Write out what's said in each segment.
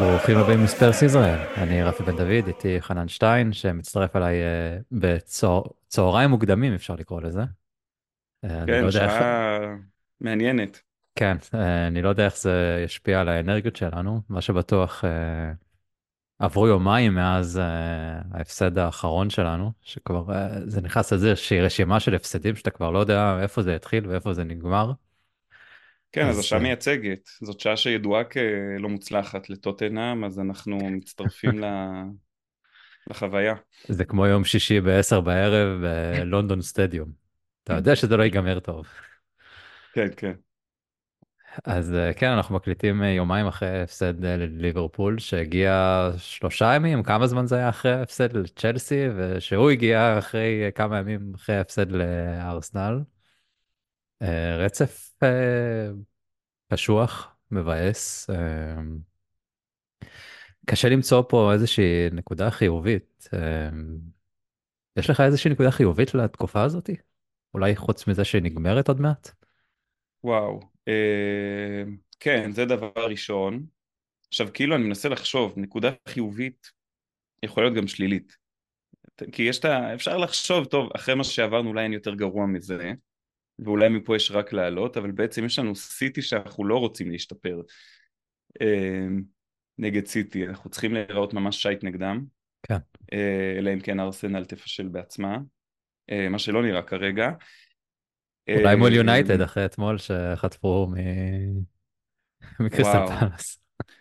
ברוכים הבאים לספרס ישראל, אני רפי בן דוד, איתי חנן שטיין, שמצטרף אליי אה, בצהריים מוקדמים, אפשר לקרוא לזה. אה, אני לא כן, יודע איך, שעה מעניינת. כן, אה, אני לא יודע איך זה ישפיע על האנרגיות שלנו, מה שבטוח, אה, עברו יומיים מאז אה, ההפסד האחרון שלנו, שכבר אה, זה נכנס לאיזושהי רשימה של הפסדים שאתה כבר לא יודע איפה זה התחיל ואיפה זה נגמר. כן, אז השעה אה, מייצגת. זאת שעה שידועה כלא מוצלחת לטוטנאם, אז אנחנו מצטרפים ל- לחוויה. זה כמו יום שישי ב-10 בערב בלונדון סטדיום. אתה יודע שזה לא ייגמר טוב. כן, כן. אז אה, כן, אנחנו מקליטים אה, יומיים אחרי הפסד לליברפול, שהגיע שלושה ימים, כמה זמן זה היה אחרי ההפסד לצ'לסי, ושהוא הגיע אחרי כמה ימים אחרי ההפסד לארסנל. רצף קשוח, מבאס. אה, קשה למצוא פה איזושהי נקודה חיובית. אה, יש לך איזושהי נקודה חיובית לתקופה הזאת? אולי חוץ מזה שהיא נגמרת עוד מעט? וואו. אה, כן, זה דבר ראשון. עכשיו, כאילו אני מנסה לחשוב, נקודה חיובית יכולה להיות גם שלילית. כי יש את ה... אפשר לחשוב, טוב, אחרי מה שעברנו אולי אין יותר גרוע מזה, ואולי מפה יש רק לעלות, אבל בעצם יש לנו סיטי שאנחנו לא רוצים להשתפר. אה, נגד סיטי, אנחנו צריכים להיראות ממש שייט נגדם, כן. אה, אלא אם כן ארסנל תפשל בעצמה, אה, מה שלא נראה כרגע. אולי מול אה, יונייטד אחרי אתמול שחטפו. מקריסטל. פלאס.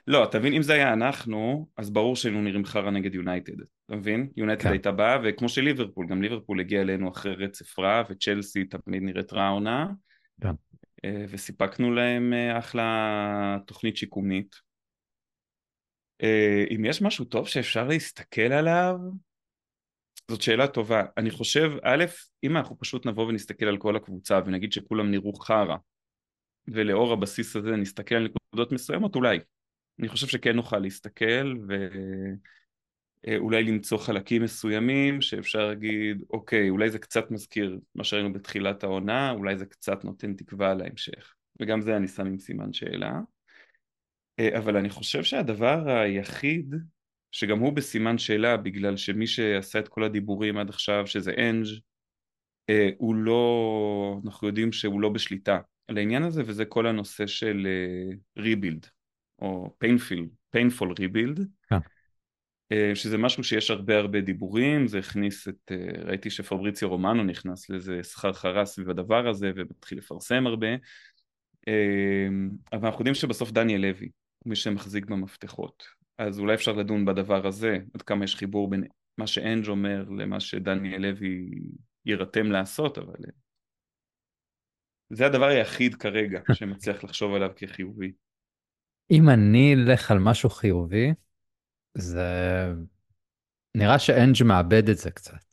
לא, אתה מבין, אם זה היה אנחנו, אז ברור שהיינו נראים חרא נגד יונייטד, אתה מבין? יונייטד כן. הייתה באה, וכמו שליברפול, גם ליברפול הגיע אלינו אחרי רצף רע, וצ'לסי תמיד נראית רע עונה, כן. אה, וסיפקנו להם אה, אחלה תוכנית שיקומית. אה, אם יש משהו טוב שאפשר להסתכל עליו, זאת שאלה טובה. אני חושב, א', אם אנחנו פשוט נבוא ונסתכל על כל הקבוצה ונגיד שכולם נראו חרא, ולאור הבסיס הזה נסתכל על נקודות מסוימות, אולי. אני חושב שכן נוכל להסתכל ואולי למצוא חלקים מסוימים שאפשר להגיד, אוקיי, אולי זה קצת מזכיר מה שראינו בתחילת העונה, אולי זה קצת נותן תקווה להמשך. וגם זה אני שם עם סימן שאלה. אה, אבל אני חושב שהדבר היחיד שגם הוא בסימן שאלה בגלל שמי שעשה את כל הדיבורים עד עכשיו שזה אנג' אה, הוא לא, אנחנו יודעים שהוא לא בשליטה על העניין הזה וזה כל הנושא של ריבילד או painful, painful rebuild כן. אה, שזה משהו שיש הרבה הרבה דיבורים, זה הכניס את, אה, ראיתי שפבריציו רומנו נכנס לזה סחרחרה סביב הדבר הזה ומתחיל לפרסם הרבה אה, אבל אנחנו יודעים שבסוף דניאל לוי הוא מי שמחזיק במפתחות אז אולי אפשר לדון בדבר הזה, עד כמה יש חיבור בין מה שאנג' אומר למה שדניאל לוי יירתם לעשות, אבל זה הדבר היחיד כרגע שמצליח לחשוב עליו כחיובי. אם אני אלך על משהו חיובי, זה נראה שאנג' מאבד את זה קצת.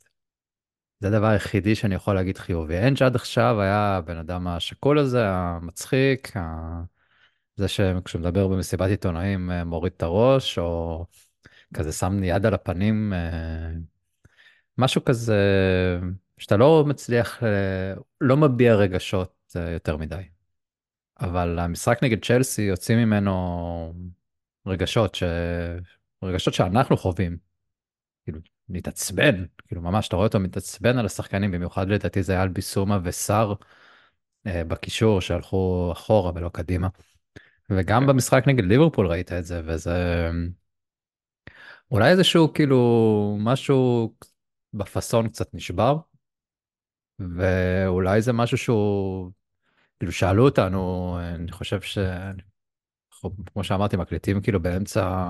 זה הדבר היחידי שאני יכול להגיד חיובי. אנג' עד עכשיו היה הבן אדם השקול הזה, המצחיק, ה... זה שכשהוא מדבר במסיבת עיתונאים אה, מוריד את הראש, או כזה שם יד על הפנים, אה, משהו כזה שאתה לא מצליח, אה, לא מביע רגשות יותר מדי. אבל המשחק נגד צ'לסי יוצאים ממנו רגשות, ש... רגשות שאנחנו חווים. כאילו, להתעצבן, כאילו ממש, אתה רואה אותו מתעצבן על השחקנים, במיוחד לדעתי זה היה על ביסומה וסאר אה, בקישור שהלכו אחורה ולא קדימה. וגם במשחק נגד ליברפול ראית את זה, וזה אולי איזשהו כאילו משהו בפאסון קצת נשבר, ואולי זה משהו שהוא, כאילו שאלו אותנו, אני חושב ש... כמו שאמרתי, מקליטים כאילו באמצע,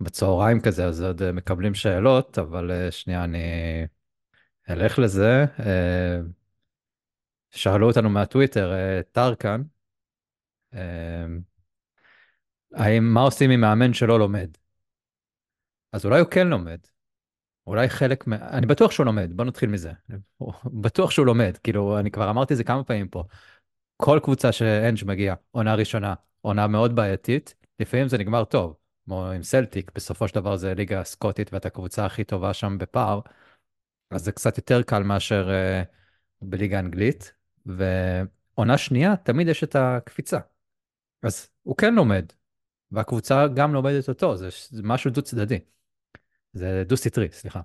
בצהריים כזה, אז עוד אה, מקבלים שאלות, אבל אה, שנייה, אני אלך לזה. אה, שאלו אותנו מהטוויטר, טרקן, האם, מה עושים עם מאמן שלא לומד? אז אולי הוא כן לומד. אולי חלק מה... אני בטוח שהוא לומד, בוא נתחיל מזה. בטוח שהוא לומד, כאילו, אני כבר אמרתי זה כמה פעמים פה. כל קבוצה שאנג' מגיע, עונה ראשונה, עונה מאוד בעייתית, לפעמים זה נגמר טוב. כמו עם סלטיק, בסופו של דבר זה ליגה סקוטית ואתה הקבוצה הכי טובה שם בפער, אז זה קצת יותר קל מאשר uh, בליגה אנגלית. ועונה שנייה, תמיד יש את הקפיצה. אז הוא כן לומד. והקבוצה גם לומדת אותו, זה, זה משהו דו צדדי. זה דו סטרי, סליחה.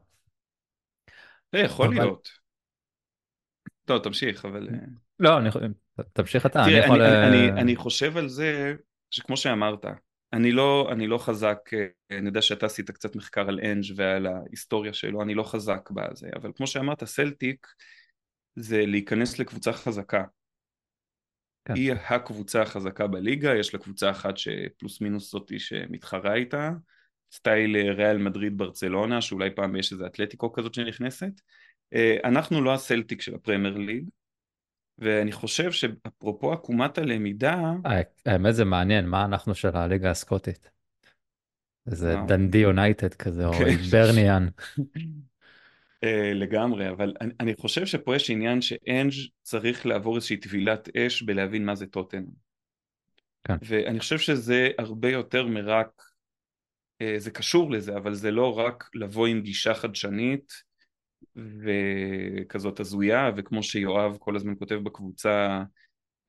זה יכול אבל להיות. טוב, תמשיך, אבל... אה, לא, אני, תמשיך אתה, אני תראה, יכול... אני, אני, אני, אה, אני חושב על זה, שכמו שאמרת, אני לא, אני לא חזק, אה, אני יודע שאתה עשית קצת מחקר על אנג' ועל ההיסטוריה שלו, אני לא חזק בזה, אבל כמו שאמרת, סלטיק זה להיכנס לקבוצה חזקה. כן, היא הקבוצה החזקה בליגה, יש לה קבוצה אחת שפלוס מינוס זאתי שמתחרה איתה, סטייל אה, ריאל מדריד ברצלונה, שאולי פעם יש איזה אתלטיקו כזאת שנכנסת. אה, אנחנו לא הסלטיק של הפרמייר ליג, ואני חושב שאפרופו עקומת הלמידה, אה, האמת זה מעניין, מה אנחנו של הליגה הסקוטית? זה וואו, דנדי יונייטד כזה, או כן, היברניאן. אה, לגמרי, אבל אני, אני חושב שפה יש עניין שאנג' צריך לעבור איזושהי טבילת אש בלהבין מה זה טוטן. כן, ואני חושב שזה הרבה יותר מרק, זה קשור לזה, אבל זה לא רק לבוא עם גישה חדשנית וכזאת הזויה, וכמו שיואב כל הזמן כותב בקבוצה,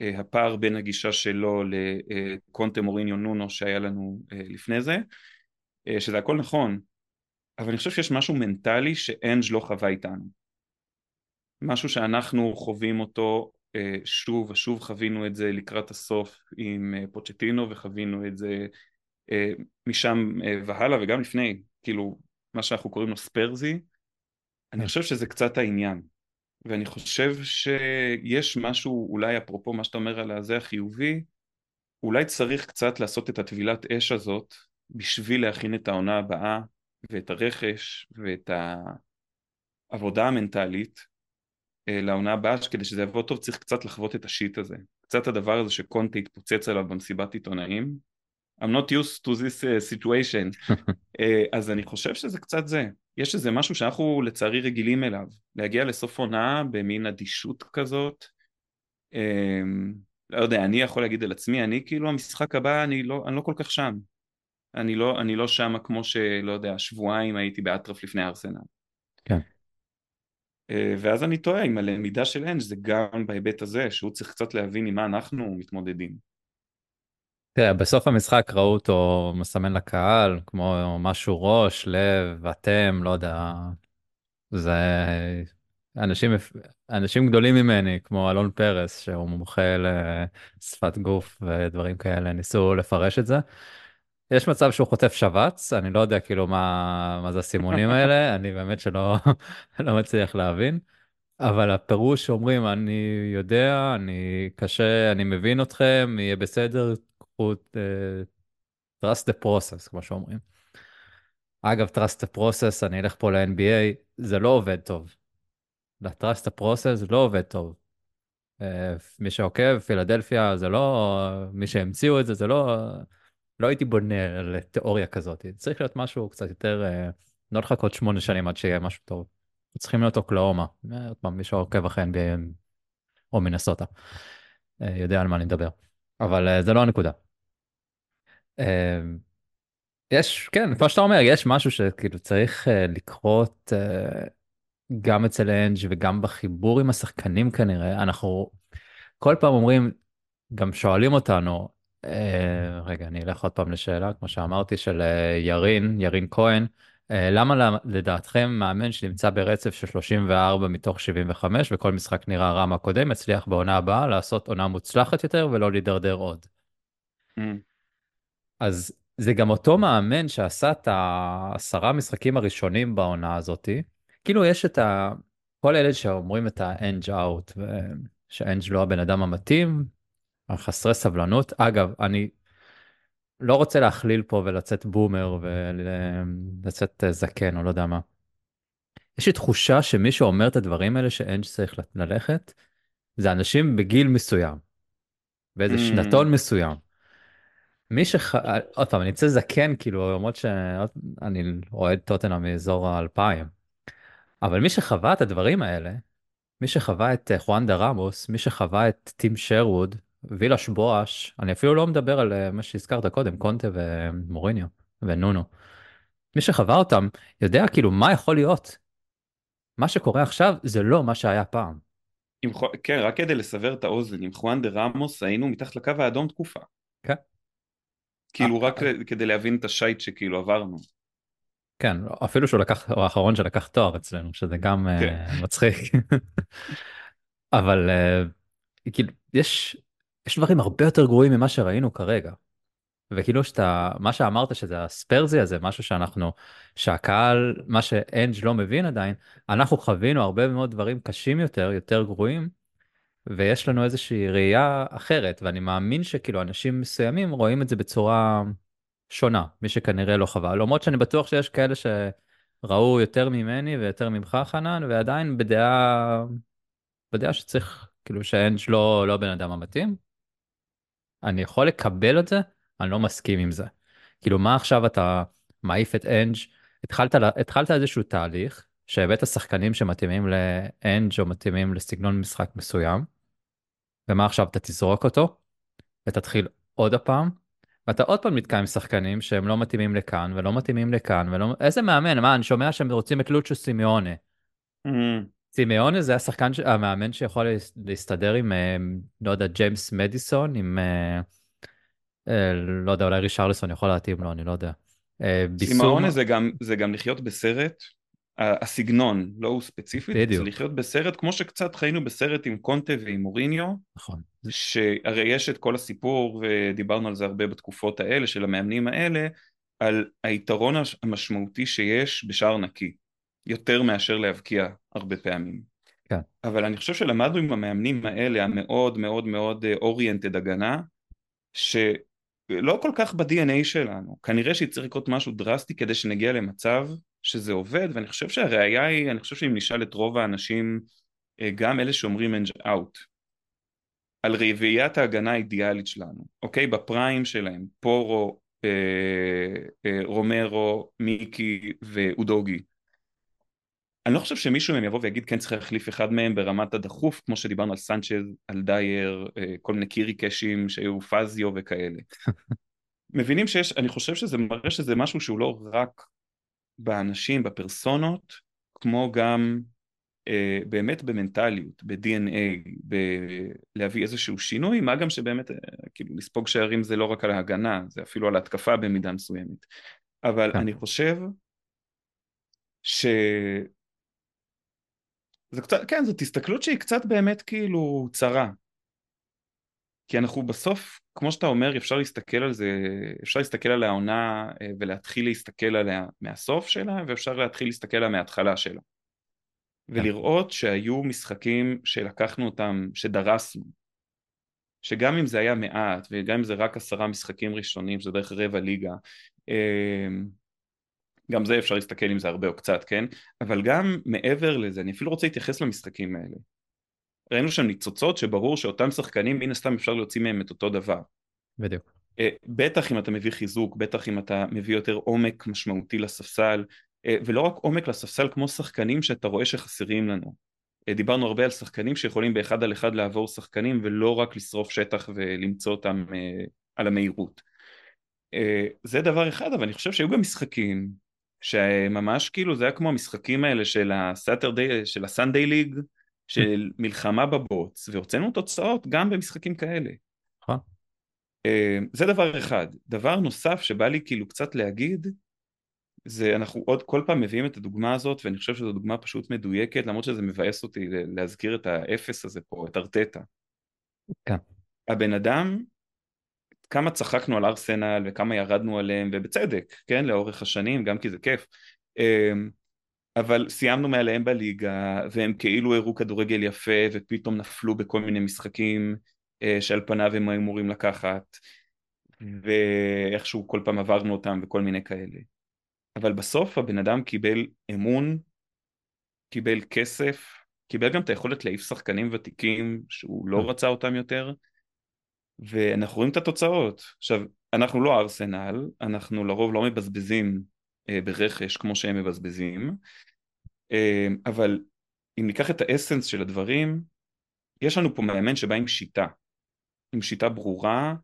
אה, הפער בין הגישה שלו לקונטה מוריניו נונו שהיה לנו לפני זה, שזה הכל נכון, אבל אני חושב שיש משהו מנטלי שאנג' לא חווה איתנו. משהו שאנחנו חווים אותו אה, שוב ושוב חווינו את זה לקראת הסוף עם אה, פוצ'טינו וחווינו את זה אה, משם והלאה וגם לפני, כאילו מה שאנחנו קוראים לו ספרזי, אני כן. חושב שזה קצת העניין. ואני חושב שיש משהו, אולי אפרופו מה שאתה אומר על הזה החיובי, אולי צריך קצת לעשות את הטבילת אש הזאת בשביל להכין את העונה הבאה ואת הרכש ואת העבודה המנטלית אה, לעונה הבאה כדי שזה יבוא טוב צריך קצת לחוות את השיט הזה קצת הדבר הזה שקונטה התפוצץ עליו במסיבת עיתונאים I'm not used to this uh, situation. Uh, אז אני חושב שזה קצת זה. יש איזה משהו שאנחנו לצערי רגילים אליו. להגיע לסוף עונה במין אדישות כזאת um, לא יודע אני יכול להגיד על עצמי אני כאילו המשחק הבא אני לא, אני לא כל כך שם. אני לא, אני לא שמה כמו שלא יודע שבועיים הייתי באטרף לפני ארסנל. כן. אה, ואז אני טועה עם הלמידה של אנג' זה גם בהיבט הזה שהוא צריך קצת להבין עם מה אנחנו מתמודדים. תראה, בסוף המשחק ראו אותו מסמן לקהל, כמו משהו ראש, לב, אתם, לא יודע. זה אנשים, אנשים גדולים ממני, כמו אלון פרס, שהוא מומחה לשפת גוף ודברים כאלה, ניסו לפרש את זה. יש מצב שהוא חוטף שבץ, אני לא יודע כאילו מה, מה זה הסימונים האלה, אני באמת שלא לא מצליח להבין. אבל הפירוש שאומרים, אני יודע, אני קשה, אני מבין אתכם, יהיה בסדר, קחו, uh, trust the process, כמו שאומרים. אגב, trust the process, אני אלך פה ל-NBA, זה לא עובד טוב. ל-trust the process לא עובד טוב. Uh, מי שעוקב, פילדלפיה, זה לא, מי שהמציאו את זה, זה לא, לא הייתי בונה על תיאוריה כזאת. צריך להיות משהו קצת יותר, uh, לא לחכות שמונה שנים עד שיהיה משהו טוב. צריכים להיות אוקלאומה. עוד פעם, מי שעוקב אחרי NBA או מנסוטה, יודע על מה אני מדבר. אבל זה לא הנקודה. יש, כן, כמו שאתה אומר, יש משהו שכאילו צריך לקרות גם אצל אנג' וגם בחיבור עם השחקנים כנראה. אנחנו כל פעם אומרים, גם שואלים אותנו, רגע, אני אלך עוד פעם לשאלה, כמו שאמרתי, של ירין, ירין כהן. אה, למה לדעתכם מאמן שנמצא ברצף של 34 מתוך 75 וכל משחק נראה רע מהקודם יצליח בעונה הבאה לעשות עונה מוצלחת יותר ולא להידרדר עוד? Mm. אז זה גם אותו מאמן שעשה את העשרה משחקים הראשונים בעונה הזאתי. כאילו יש את ה... כל אלה שאומרים את האנג' אאוט, שהאנג' לא הבן אדם המתאים, חסרי סבלנות. אגב, אני לא רוצה להכליל פה ולצאת בומר ולצאת זקן או לא יודע מה. יש לי תחושה שמי שאומר את הדברים האלה שאין שצריך ללכת, זה אנשים בגיל מסוים, באיזה Mm. שנתון מסוים. מי שח... עוד פעם, אני אצא זקן, כאילו, למרות שאני אוהד טוטנה מאזור האלפיים, אבל מי שחווה את הדברים האלה, מי שחווה את חואנדה רמוס, מי שחווה את טים שרווד, וילש בואש, אני אפילו לא מדבר על אה, מה שהזכרת קודם, קונטה ומוריניו ונונו. מי שחווה אותם יודע כאילו מה יכול להיות. מה שקורה עכשיו זה לא מה שהיה פעם. עם, כן, רק כדי לסבר את האוזן, עם חואן דה רמוס היינו מתחת לקו האדום תקופה. כן. כאילו רק כדי להבין את השייט שכאילו עברנו. כן, אפילו שהוא לקח, הוא האחרון שלקח תואר אצלנו, שזה גם כן. uh, מצחיק. אבל uh, כאילו, יש, יש דברים הרבה יותר גרועים ממה שראינו כרגע. וכאילו שאתה, מה שאמרת שזה הספרזי הזה, משהו שאנחנו, שהקהל, מה שאנג' לא מבין עדיין, אנחנו חווינו הרבה מאוד דברים קשים יותר, יותר גרועים, ויש לנו איזושהי ראייה אחרת, ואני מאמין שכאילו אנשים מסוימים רואים את זה בצורה שונה, מי שכנראה לא חווה. למרות שאני בטוח שיש כאלה שראו יותר ממני ויותר ממך חנן, ועדיין בדעה, בדעה שצריך, כאילו שאנג' לא, לא בן אדם המתאים. אני יכול לקבל את זה, אני לא מסכים עם זה. כאילו מה עכשיו אתה מעיף את אנג', התחלת, התחלת איזשהו תהליך, שהבאת שחקנים שמתאימים לאנג' או מתאימים לסגנון משחק מסוים, ומה עכשיו אתה תזרוק אותו, ותתחיל עוד הפעם, ואתה עוד פעם נתקע עם שחקנים שהם לא מתאימים לכאן ולא מתאימים לכאן ולא איזה מאמן מה אני שומע שהם רוצים את לוצ'ו סימיונה. Mm. סימיונה זה השחקן המאמן שיכול להסתדר עם אה, לא יודע ג'יימס מדיסון עם אה, אה, לא יודע אולי רישרלסון יכול להתאים לו אני לא יודע. סימיונה זה גם זה גם לחיות בסרט הסגנון, לא הוא ספציפית, בדיוק. זה לחיות בסרט כמו שקצת חיינו בסרט עם קונטה ועם מוריניו, נכון. שהרי יש את כל הסיפור ודיברנו על זה הרבה בתקופות האלה של המאמנים האלה, על היתרון המשמעותי שיש בשער נקי, יותר מאשר להבקיע הרבה פעמים. כן. אבל אני חושב שלמדנו עם המאמנים האלה המאוד מאוד מאוד אוריינטד הגנה, שלא כל כך ב-DNA שלנו, כנראה שצריך לקרות משהו דרסטי כדי שנגיע למצב שזה עובד, ואני חושב שהראיה היא, אני חושב שאם נשאל את רוב האנשים, אה, גם אלה שאומרים אנג' אאוט, על רביעיית ההגנה האידיאלית שלנו, אוקיי? בפריים שלהם, פורו, אה, אה, רומרו, מיקי ואודוגי. אני לא חושב שמישהו מהם יבוא ויגיד כן צריך להחליף אחד מהם ברמת הדחוף, כמו שדיברנו על סנצ'ז, על דייר, אה, כל מיני קירי קאשים שהיו פזיו וכאלה. מבינים שיש, אני חושב שזה מראה שזה משהו שהוא לא רק באנשים, בפרסונות, כמו גם אה, באמת במנטליות, ב-DNA, בלהביא איזשהו שינוי, מה גם שבאמת, אה, כאילו, לספוג שערים זה לא רק על ההגנה, זה אפילו על התקפה במידה מסוימת. אבל כן. אני חושב ש... זה קצת, כן, זאת הסתכלות שהיא קצת באמת כאילו צרה. כי אנחנו בסוף, כמו שאתה אומר, אפשר להסתכל על זה, אפשר להסתכל על העונה אה, ולהתחיל להסתכל עליה מהסוף שלה, ואפשר להתחיל להסתכל עליה מההתחלה שלה. ולראות שהיו משחקים שלקחנו אותם, שדרסנו. שגם אם זה היה מעט, וגם אם זה רק עשרה משחקים ראשונים, שזה דרך רבע ליגה, אה, גם זה אפשר להסתכל אם זה הרבה או קצת, כן? אבל גם מעבר לזה, אני אפילו רוצה להתייחס למשחקים האלה. ראינו שם ניצוצות שברור שאותם שחקנים מן הסתם אפשר להוציא מהם את אותו דבר. בדיוק. אה, בטח אם אתה מביא חיזוק, בטח אם אתה מביא יותר עומק משמעותי לספסל, אה, ולא רק עומק לספסל כמו שחקנים שאתה רואה שחסרים לנו. אה, דיברנו הרבה על שחקנים שיכולים באחד על אחד לעבור שחקנים ולא רק לשרוף שטח ולמצוא אותם על המהירות. זה דבר אחד, אבל אני חושב שהיו גם משחקים שממש כאילו זה היה כמו המשחקים האלה של הסאטרדיי, של הסנדיי ליג, של מלחמה בבוץ, והוצאנו תוצאות גם במשחקים כאלה. נכון. אה, זה דבר אחד. דבר נוסף שבא לי כאילו קצת להגיד, זה אנחנו עוד כל פעם מביאים את הדוגמה הזאת, ואני חושב שזו דוגמה פשוט מדויקת, למרות שזה מבאס אותי להזכיר את האפס הזה פה, את ארטטה. כן. הבן אדם, כמה צחקנו על ארסנל וכמה ירדנו עליהם, ובצדק, כן, לאורך השנים, גם כי זה כיף. אה, אבל סיימנו מעליהם בליגה, והם כאילו הראו כדורגל יפה, ופתאום נפלו בכל מיני משחקים אה, שעל פניו הם אמורים לקחת, ואיכשהו כל פעם עברנו אותם וכל מיני כאלה. אבל בסוף הבן אדם קיבל אמון, קיבל כסף, קיבל גם את היכולת להעיף שחקנים ותיקים שהוא לא רצה אותם יותר, ואנחנו רואים את התוצאות. עכשיו, אנחנו לא ארסנל, אנחנו לרוב לא מבזבזים אה, ברכש כמו שהם מבזבזים, אה, אבל אם ניקח את האסנס של הדברים, יש לנו פה מאמן שבא עם שיטה, עם שיטה ברורה,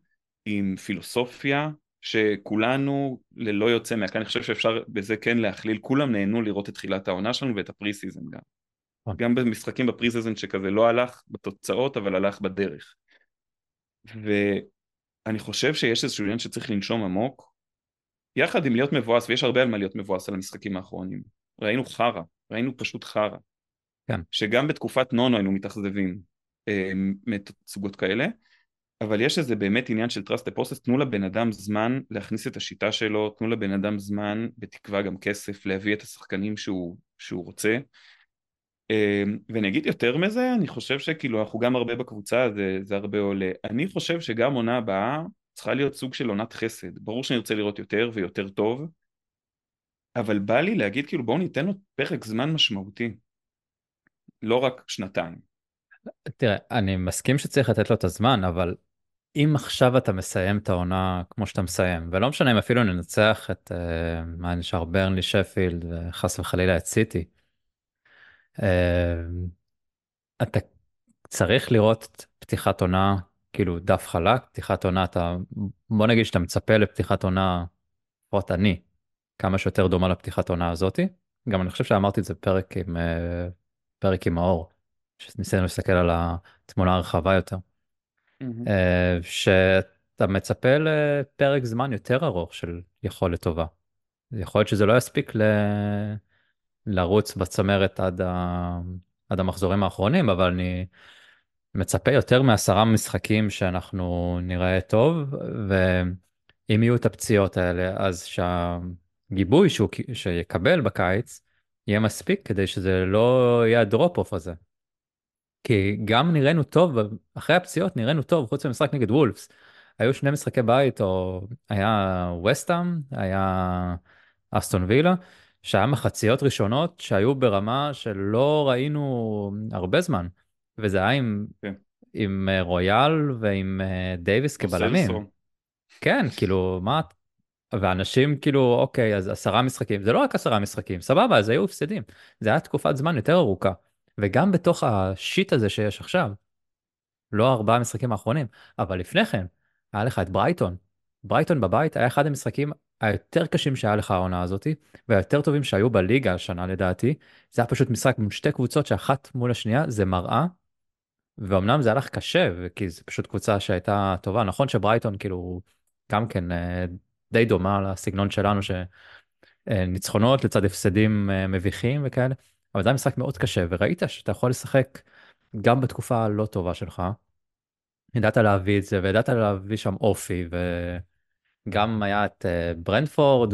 עם פילוסופיה, שכולנו ללא יוצא מהכלל, אני חושב שאפשר בזה כן להכליל, כולם נהנו לראות את תחילת העונה שלנו ואת ה pre season גם. נכון. גם במשחקים ב pre season שכזה לא הלך בתוצאות אבל הלך בדרך. ו... אני חושב שיש איזשהו עניין שצריך לנשום עמוק, יחד עם להיות מבואס, ויש הרבה על מה להיות מבואס על המשחקים האחרונים. ראינו חרא, ראינו פשוט חרא. כן. שגם בתקופת נונו היינו מתאכזבים אה, מתצוגות כאלה, אבל יש איזה באמת עניין של trust the process, תנו לבן אדם זמן להכניס את השיטה שלו, תנו לבן אדם זמן, בתקווה גם כסף, להביא את השחקנים שהוא, שהוא רוצה. אה, ואני אגיד יותר מזה, אני חושב שכאילו אנחנו גם הרבה בקבוצה, זה, זה הרבה עולה. אני חושב שגם עונה הבאה צריכה להיות סוג של עונת חסד. ברור שאני רוצה לראות יותר ויותר טוב, אבל בא לי להגיד כאילו בואו ניתן לו פרק זמן משמעותי. לא רק שנתיים. תראה, אני מסכים שצריך לתת לו את הזמן, אבל אם עכשיו אתה מסיים את העונה כמו שאתה מסיים, ולא משנה אם אפילו ננצח את, uh, מה נשאר, ברנלי, שפילד, וחס וחלילה את סיטי, uh, אתה צריך לראות פתיחת עונה, כאילו דף חלק, פתיחת עונה, אתה, בוא נגיד שאתה מצפה לפתיחת עונה, לפחות אני, כמה שיותר דומה לפתיחת עונה הזאתי. גם אני חושב שאמרתי את זה בפרק עם, פרק עם האור, שניסינו להסתכל על התמונה הרחבה יותר. Mm-hmm. שאתה מצפה לפרק זמן יותר ארוך של יכולת טובה. יכול להיות שזה לא יספיק ל... לרוץ בצמרת עד, ה... עד המחזורים האחרונים, אבל אני מצפה יותר מעשרה משחקים שאנחנו נראה טוב, ואם יהיו את הפציעות האלה, אז שהגיבוי שהוא שיקבל בקיץ יהיה מספיק כדי שזה לא יהיה הדרופ אוף הזה. כי גם נראינו טוב, אחרי הפציעות נראינו טוב, חוץ ממשחק נגד וולפס. היו שני משחקי בית, או היה וסטאם, היה אסטון וילה, שהיה מחציות ראשונות שהיו ברמה שלא ראינו הרבה זמן. וזה היה עם, כן. עם אה, רויאל ועם אה, דייוויס כבלמים. כן, כאילו, מה... ואנשים כאילו, אוקיי, אז עשרה משחקים, זה לא רק עשרה משחקים, סבבה, אז היו הפסדים. זה היה תקופת זמן יותר ארוכה. וגם בתוך השיט הזה שיש עכשיו, לא ארבעה משחקים האחרונים, אבל לפני כן, היה לך את ברייטון. ברייטון בבית היה אחד המשחקים היותר קשים שהיה לך העונה הזאתי, והיותר טובים שהיו בליגה השנה לדעתי. זה היה פשוט משחק מול שתי קבוצות שאחת מול השנייה זה מראה. ואומנם זה הלך קשה, כי זה פשוט קבוצה שהייתה טובה. נכון שברייטון כאילו גם כן אה, די דומה לסגנון שלנו, שניצחונות לצד הפסדים אה, מביכים וכאלה. אבל זה היה משחק מאוד קשה, וראית שאתה יכול לשחק גם בתקופה הלא טובה שלך. ידעת להביא את זה, וידעת להביא שם אופי, וגם היה את uh, ברנדפורד,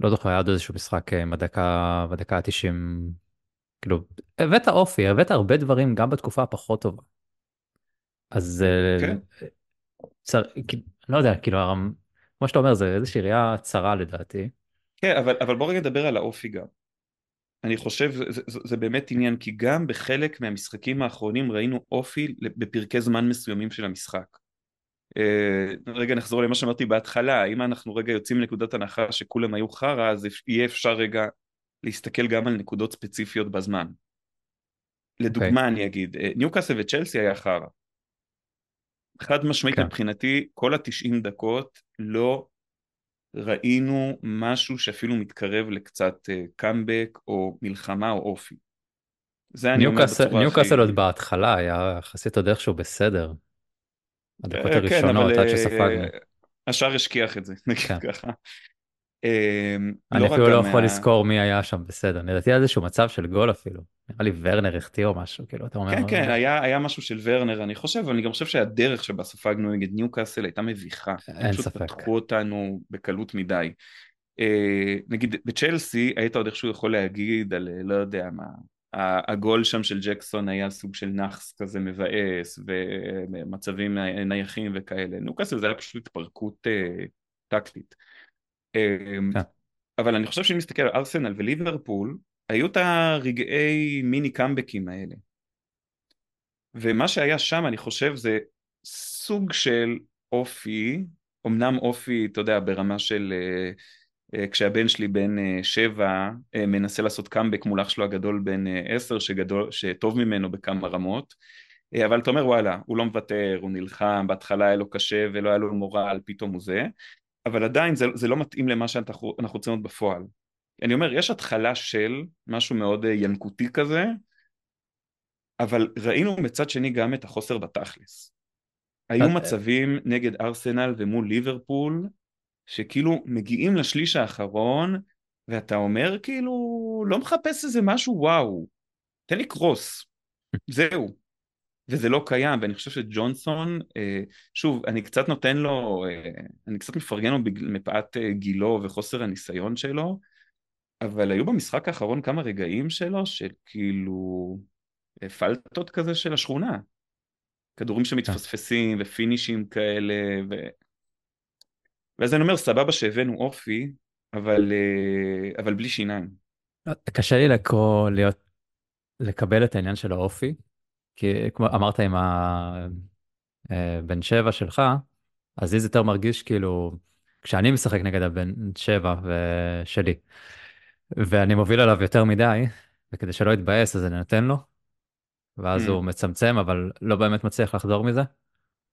ולא זוכר, היה עוד איזשהו משחק בדקה ה-90, כאילו, הבאת אופי, הבאת הרבה דברים גם בתקופה הפחות טובה. אז uh, כן. צר... לא יודע, כאילו, כמו שאתה אומר, זה איזושהי ראייה צרה לדעתי. כן, אבל, אבל בוא רגע נדבר על האופי גם. אני חושב זה, זה, זה באמת עניין כי גם בחלק מהמשחקים האחרונים ראינו אופי בפרקי זמן מסוימים של המשחק. אה, רגע נחזור למה שאמרתי בהתחלה אם אנחנו רגע יוצאים מנקודת הנחה שכולם היו חרא אז יהיה אפשר רגע להסתכל גם על נקודות ספציפיות בזמן. לדוגמה okay. אוקיי. אני אגיד אה, ניוקאסל וצ'לסי היה חרא. חד משמעית okay. כן. מבחינתי כל התשעים דקות לא ראינו משהו שאפילו מתקרב לקצת קאמבק אה, או מלחמה או אופי. זה אני אומר בצורה הכי... ניוקאסל עוד בהתחלה היה יחסית עוד איכשהו בסדר. הדקות אה, כן, הראשונות עד שספגנו. השאר השכיח את זה, נגיד כן. ככה. אמ, אני לא אפילו לא יכול לזכור מי היה שם בסדר, לדעתי היה איזשהו מצב של גול אפילו, נראה לי ורנר החטיא או משהו, כאילו אתה אומר... כן כן, היה משהו של ורנר אני חושב, ואני גם חושב שהדרך שבה ספגנו נגד ניוקאסל הייתה מביכה. אין ספק. פשוט פתחו אותנו בקלות מדי. אה, נגיד בצ'לסי היית עוד איכשהו יכול להגיד על לא יודע מה, הגול שם של ג'קסון היה סוג של נאחס כזה מבאס ומצבים נייחים וכאלה, ניוקאסל זה היה פשוט התפרקות אה, טקטית. אמ, כן. אבל אני חושב שאם נסתכל על ארסנל וליברפול, היו את הרגעי מיני קאמבקים האלה. ומה שהיה שם אני חושב זה סוג של אופי, אמנם אופי, אתה יודע, ברמה של uh, uh, כשהבן שלי בן uh, שבע מנסה לעשות קאמבק מול אח שלו הגדול בן עשר שגדול, שטוב ממנו בכמה רמות, אבל אתה אומר וואלה, הוא לא מוותר, הוא נלחם, בהתחלה היה לו קשה ולא היה לו מורל, פתאום הוא זה, אבל עדיין זה, זה לא מתאים למה שאנחנו רוצים להיות בפועל. אני אומר, יש התחלה של משהו מאוד אה, ינקותי כזה, אבל ראינו מצד שני גם את החוסר בתכלס. היו מצבים נגד ארסנל ומול ליברפול, שכאילו מגיעים לשליש האחרון, ואתה אומר כאילו, לא מחפש איזה משהו וואו, תן לי קרוס, זהו. וזה לא קיים, ואני חושב שג'ונסון, אה, שוב, אני קצת נותן לו, אה, אני קצת מפרגן לו מפאת אה, גילו וחוסר הניסיון שלו, אבל היו במשחק האחרון כמה רגעים שלו של כאילו פלטות כזה של השכונה. כדורים שמתפספסים ופינישים כאלה, ו... ואז אני אומר, סבבה שהבאנו אופי, אבל, אבל בלי שיניים. קשה לי לקרוא, להיות, לקבל את העניין של האופי, כי כמו אמרת עם הבן אה, שבע שלך, אז לי זה יותר מרגיש כאילו, כשאני משחק נגד הבן שבע שלי, ואני מוביל עליו יותר מדי, וכדי שלא יתבאס אז אני נותן לו, ואז mm. הוא מצמצם, אבל לא באמת מצליח לחזור מזה.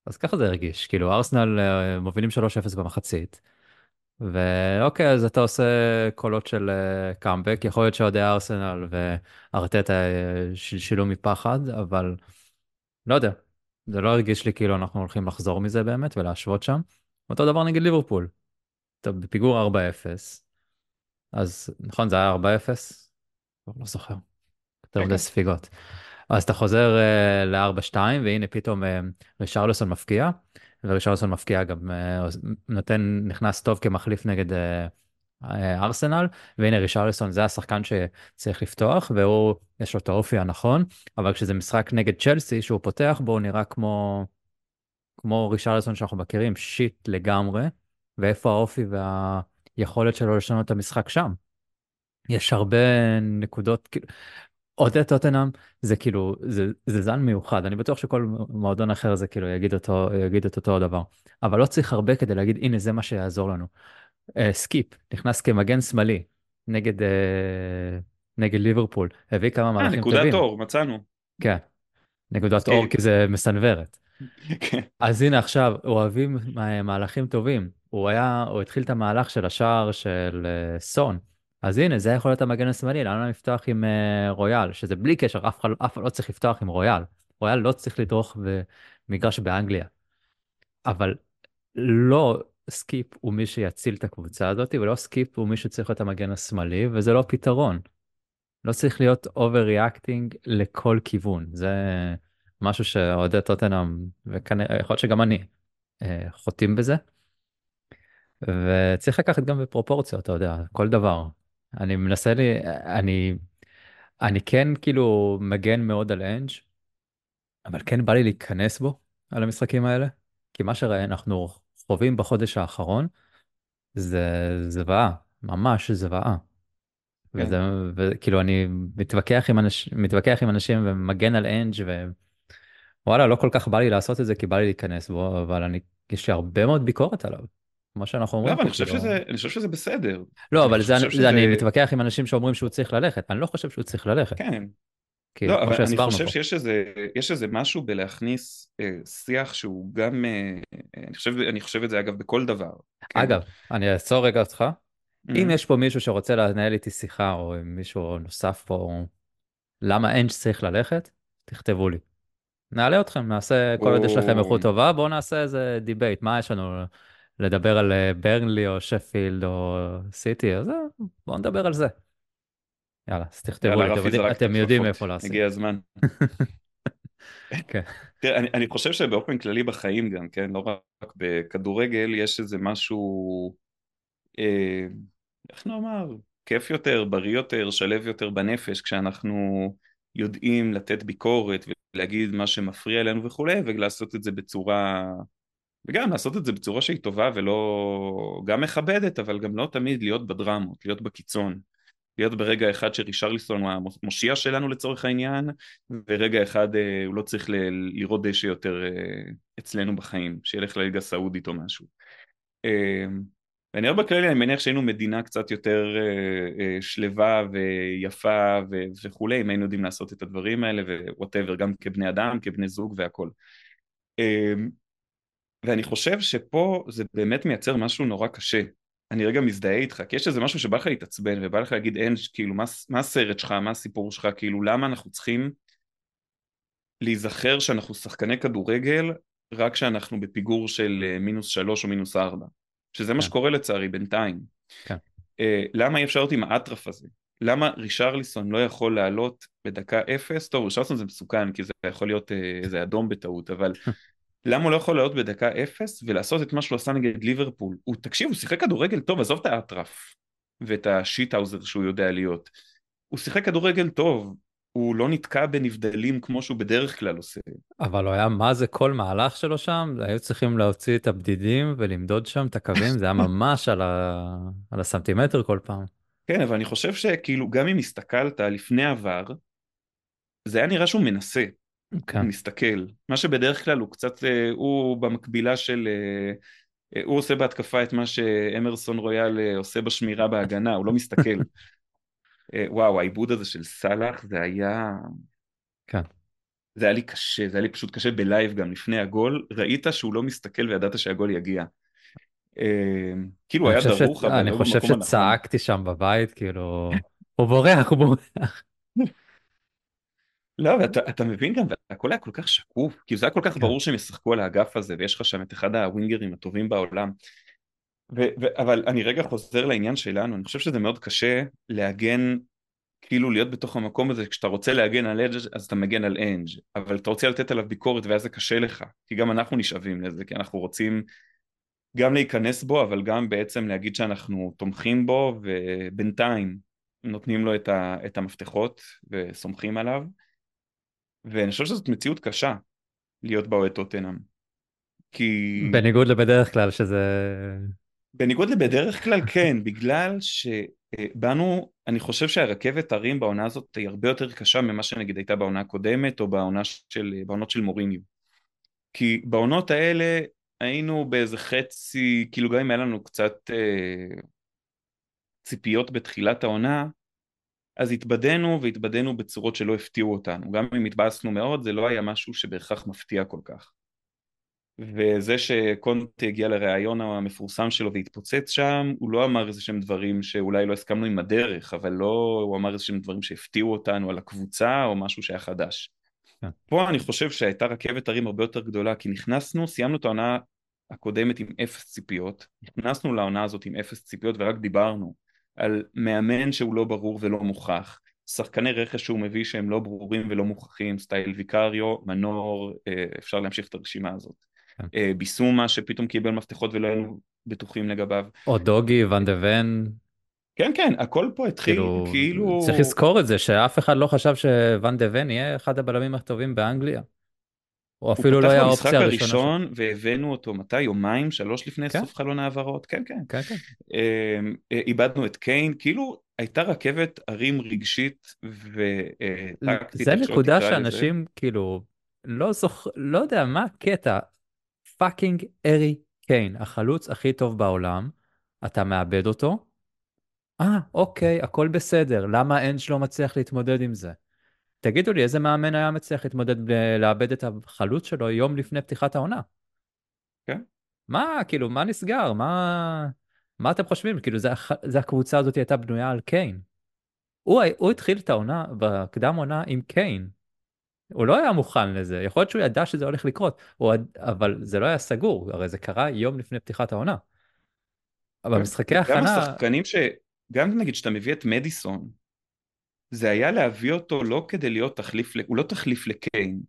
אז ככה זה הרגיש, כאילו ארסנל אה, מובילים 3-0 במחצית, ואוקיי, אז אתה עושה קולות של קאמבק, יכול להיות שאוהדי ארסנל וארטטה אה, שלשלו מפחד, אבל לא יודע, זה לא הרגיש לי כאילו אנחנו הולכים לחזור מזה באמת ולהשוות שם. אותו דבר נגד ליברפול. אתה בפיגור 4-0, אז נכון, זה היה 4-0? לא זוכר. יותר מדי ספיגות. אז אתה חוזר uh, ל-4-2, והנה פתאום uh, רישרלסון מפקיע, ורישרלסון מפקיע גם uh, נותן, נכנס טוב כמחליף נגד uh, uh, ארסנל, והנה רישרלסון זה השחקן שצריך לפתוח, והוא, יש לו את האופי הנכון, אבל כשזה משחק נגד צ'לסי שהוא פותח בו, הוא נראה כמו, כמו רישרלסון שאנחנו מכירים, שיט לגמרי, ואיפה האופי והיכולת שלו לשנות את המשחק שם. יש הרבה נקודות, כאילו, אוהדי טוטנאם זה כאילו, זה, זה זן מיוחד, אני בטוח שכל מועדון אחר זה כאילו יגיד, אותו, יגיד את אותו הדבר. אבל לא צריך הרבה כדי להגיד, הנה זה מה שיעזור לנו. אה, סקיפ, נכנס כמגן שמאלי נגד, אה, נגד ליברפול, הביא כמה מהלכים טובים. נקודת אור, מצאנו. כן, נקודת אור כי זה מסנוורת. כן. אז הנה עכשיו, אוהבים מהלכים טובים. הוא היה, הוא התחיל את המהלך של השער של אה, סון. אז הנה, זה יכול להיות המגן השמאלי, למה לפתוח עם אה, רויאל, שזה בלי קשר, אף אחד לא צריך לפתוח עם רויאל. רויאל לא צריך לדרוך במגרש באנגליה. אבל לא סקיפ הוא מי שיציל את הקבוצה הזאת, ולא סקיפ הוא מי שצריך להיות המגן השמאלי, וזה לא פתרון. לא צריך להיות over-reacting לכל כיוון. זה משהו שאוהדי טוטנאם, וכנראה, יכול להיות שגם אני, אה, חוטאים בזה. וצריך לקחת גם בפרופורציות, אתה יודע, כל דבר. אני מנסה לי, אני, אני כן כאילו מגן מאוד על אנג', אבל כן בא לי להיכנס בו, על המשחקים האלה, כי מה שאנחנו חווים בחודש האחרון, זה זוועה, ממש זוועה. כן. וזה, וכאילו אני מתווכח עם, אנש, מתווכח עם אנשים ומגן על אנג' ווואלה, לא כל כך בא לי לעשות את זה כי בא לי להיכנס בו, אבל אני, יש לי הרבה מאוד ביקורת עליו. כמו שאנחנו אומרים. לא, אבל אני חושב, כאילו... שזה, אני חושב שזה בסדר. לא, אבל זה, שזה... זה, אני מתווכח עם אנשים שאומרים שהוא צריך ללכת, אני לא חושב שהוא צריך ללכת. כן. כי, לא, אבל אני חושב פה. שיש איזה, איזה משהו בלהכניס אה, שיח שהוא גם, אה, אני, חושב, אני חושב את זה אגב בכל דבר. כן? אגב, אני אעצור רגע אותך. Mm-hmm. אם יש פה מישהו שרוצה לנהל איתי שיחה, או מישהו נוסף פה, למה אין שצריך ללכת, תכתבו לי. נעלה אתכם, נעשה, כל עוד יש לכם איכות טובה, בואו נעשה איזה debate, מה יש לנו לדבר על אה, ברנלי או שפילד או סיטי, אז אה, בואו נדבר על זה. יאללה, אז תכתבו אתם יודעים איפה לעשות. הגיע הזמן. כן. תראה, אני, אני חושב שבאופן כללי בחיים גם, כן, לא רק בכדורגל, יש איזה משהו, אה, איך נאמר, כיף יותר, בריא יותר, שלב יותר בנפש, כשאנחנו יודעים לתת ביקורת ולהגיד מה שמפריע לנו וכולי, ולעשות את זה בצורה וגם לעשות את זה בצורה שהיא טובה ולא... גם מכבדת, אבל גם לא תמיד להיות בדרמות, להיות בקיצון. להיות ברגע אחד שרישרליסון הוא המושיע שלנו לצורך העניין, ורגע אחד אה, הוא לא צריך ל- לראות דשא יותר אה, אצלנו בחיים, שילך לליגה סעודית או משהו. אה, ואני רואה בכללי, אני מניח שהיינו מדינה קצת יותר אה, אה, שלווה ויפה ו- וכולי, אם היינו יודעים לעשות את הדברים האלה, ווואטאבר, גם כבני אדם, כבני זוג והכל. אה, ואני חושב שפה זה באמת מייצר משהו נורא קשה. אני רגע מזדהה איתך, כי יש איזה משהו שבא לך להתעצבן ובא לך להגיד אין, כאילו מה, מה הסרט שלך, מה הסיפור שלך, כאילו למה אנחנו צריכים להיזכר שאנחנו שחקני כדורגל רק כשאנחנו בפיגור של אה, מינוס שלוש או מינוס ארבע, שזה מה כן, שקורה לצערי בינתיים. כן. אה, למה אי אפשר להיות עם האטרף הזה? למה רישרליסון לא יכול לעלות בדקה אפס? טוב, רישרליסון זה מסוכן, כי זה יכול להיות אה, איזה אדום בטעות, אבל למה הוא לא יכול לעלות בדקה אפס ולעשות את מה שהוא עשה נגד ליברפול? הוא, תקשיב, הוא שיחק כדורגל טוב, עזוב את האטרף ואת השיטהאוזר שהוא יודע להיות. הוא שיחק כדורגל טוב, הוא לא נתקע בנבדלים כמו שהוא בדרך כלל עושה. אבל הוא היה מה זה כל מהלך שלו שם, היו צריכים להוציא את הבדידים ולמדוד שם את הקווים, זה היה ממש על, ה... על הסנטימטר כל פעם. כן, אבל אני חושב שכאילו גם אם הסתכלת לפני עבר, זה היה נראה שהוא מנסה, הוא כן. מסתכל. מה שבדרך כלל הוא קצת, אה, הוא במקבילה של... אה, אה, הוא עושה בהתקפה את מה שאמרסון רויאל עושה בשמירה בהגנה, הוא לא מסתכל. וואו, העיבוד הזה של סאלח זה היה... כן. זה היה לי קשה, זה היה לי פשוט קשה בלייב גם לפני הגול, ראית שהוא לא מסתכל וידעת שהגול יגיע. כאילו היה דרוך. אבל אני לא חושב במקום הנכון. שצעקתי שם בבית, כאילו, הוא בורח, הוא בורח. לא, ואתה אתה מבין גם, הכל היה כל כך שקוף, כאילו זה היה כל כך כן. ברור שהם ישחקו על האגף הזה, ויש לך שם את אחד הווינגרים הטובים בעולם. ו, ו, אבל אני רגע חוזר לעניין שלנו, אני חושב שזה מאוד קשה להגן, כאילו להיות בתוך המקום הזה, כשאתה רוצה להגן על אנג' אז אתה מגן על אנג', אבל אתה רוצה לתת עליו ביקורת ואז זה קשה לך, כי גם אנחנו נשאבים לזה, כי אנחנו רוצים גם להיכנס בו, אבל גם בעצם להגיד שאנחנו תומכים בו, ובינתיים נותנים לו את, ה, את המפתחות וסומכים עליו. ואני חושב שזאת מציאות קשה להיות באוהד טוטנאם. כי בניגוד לבדרך כלל, שזה... בניגוד לבדרך כלל כן, בגלל שבאנו, אני חושב שהרכבת הרים בעונה הזאת היא הרבה יותר קשה ממה שנגיד הייתה בעונה הקודמת או בעונה של, בעונות של מוריניו. כי בעונות האלה היינו באיזה חצי, כאילו גם אם היה לנו קצת אה, ציפיות בתחילת העונה, אז התבדינו והתבדינו בצורות שלא הפתיעו אותנו. גם אם התבאסנו מאוד, זה לא היה משהו שבהכרח מפתיע כל כך. וזה שקונטי הגיע לראיון המפורסם שלו והתפוצץ שם, הוא לא אמר איזה שהם דברים שאולי לא הסכמנו עם הדרך, אבל לא, הוא אמר איזה שהם דברים שהפתיעו אותנו על הקבוצה או משהו שהיה חדש. כן. פה אני חושב שהייתה רכבת הרים הרבה יותר גדולה, כי נכנסנו, סיימנו את העונה הקודמת עם אפס ציפיות, נכנסנו לעונה הזאת עם אפס ציפיות ורק דיברנו על מאמן שהוא לא ברור ולא מוכח, שחקני רכש שהוא מביא שהם לא ברורים ולא מוכחים, סטייל ויקריו, מנור, אה, אפשר להמשיך את הרשימה הזאת. כן. אה, ביסומה שפתאום קיבל מפתחות ולא היינו בטוחים לגביו. או דוגי, ואן דה ון, כן כן, הכל פה התחיל כאילו, כאילו... צריך לזכור את זה, שאף אחד לא חשב שוואן דה ון יהיה אחד הבלמים הטובים באנגליה. או הוא אפילו לא פתח היה במשחק האופציה הראשונה שלו. הראשון והבאנו אותו מתי? יומיים? שלוש לפני כן, סוף חלון העברות? כן כן. כן, כן. אה, אה, איבדנו את קיין, כאילו הייתה רכבת הרים רגשית וטקטית, זה נקודה תקרא לזה. שאנשים, כאילו, לא זוכ... לא יודע מה הקטע. פאקינג ארי קיין, החלוץ הכי טוב בעולם, אתה מאבד אותו. אה, אוקיי, הכל בסדר, למה אנג' לא מצליח להתמודד עם זה? תגידו לי, איזה מאמן היה מצליח להתמודד, לאבד את החלוץ שלו יום לפני פתיחת העונה? כן. מה, כאילו, מה נסגר? מה, מה אתם חושבים? כאילו, זה, זה הקבוצה הזאת הייתה בנויה על קיין. הוא, הוא התחיל את העונה, בקדם עונה עם קיין. הוא לא היה מוכן לזה, יכול להיות שהוא ידע שזה הולך לקרות, הוא, אבל זה לא היה סגור, הרי זה קרה יום לפני פתיחת העונה. אבל וגם הכנה, השחקנים ש... גם נגיד שאתה מביא את מדיסון, זה היה להביא אותו לא כדי להיות תחליף. הוא לא תחליף לקיין,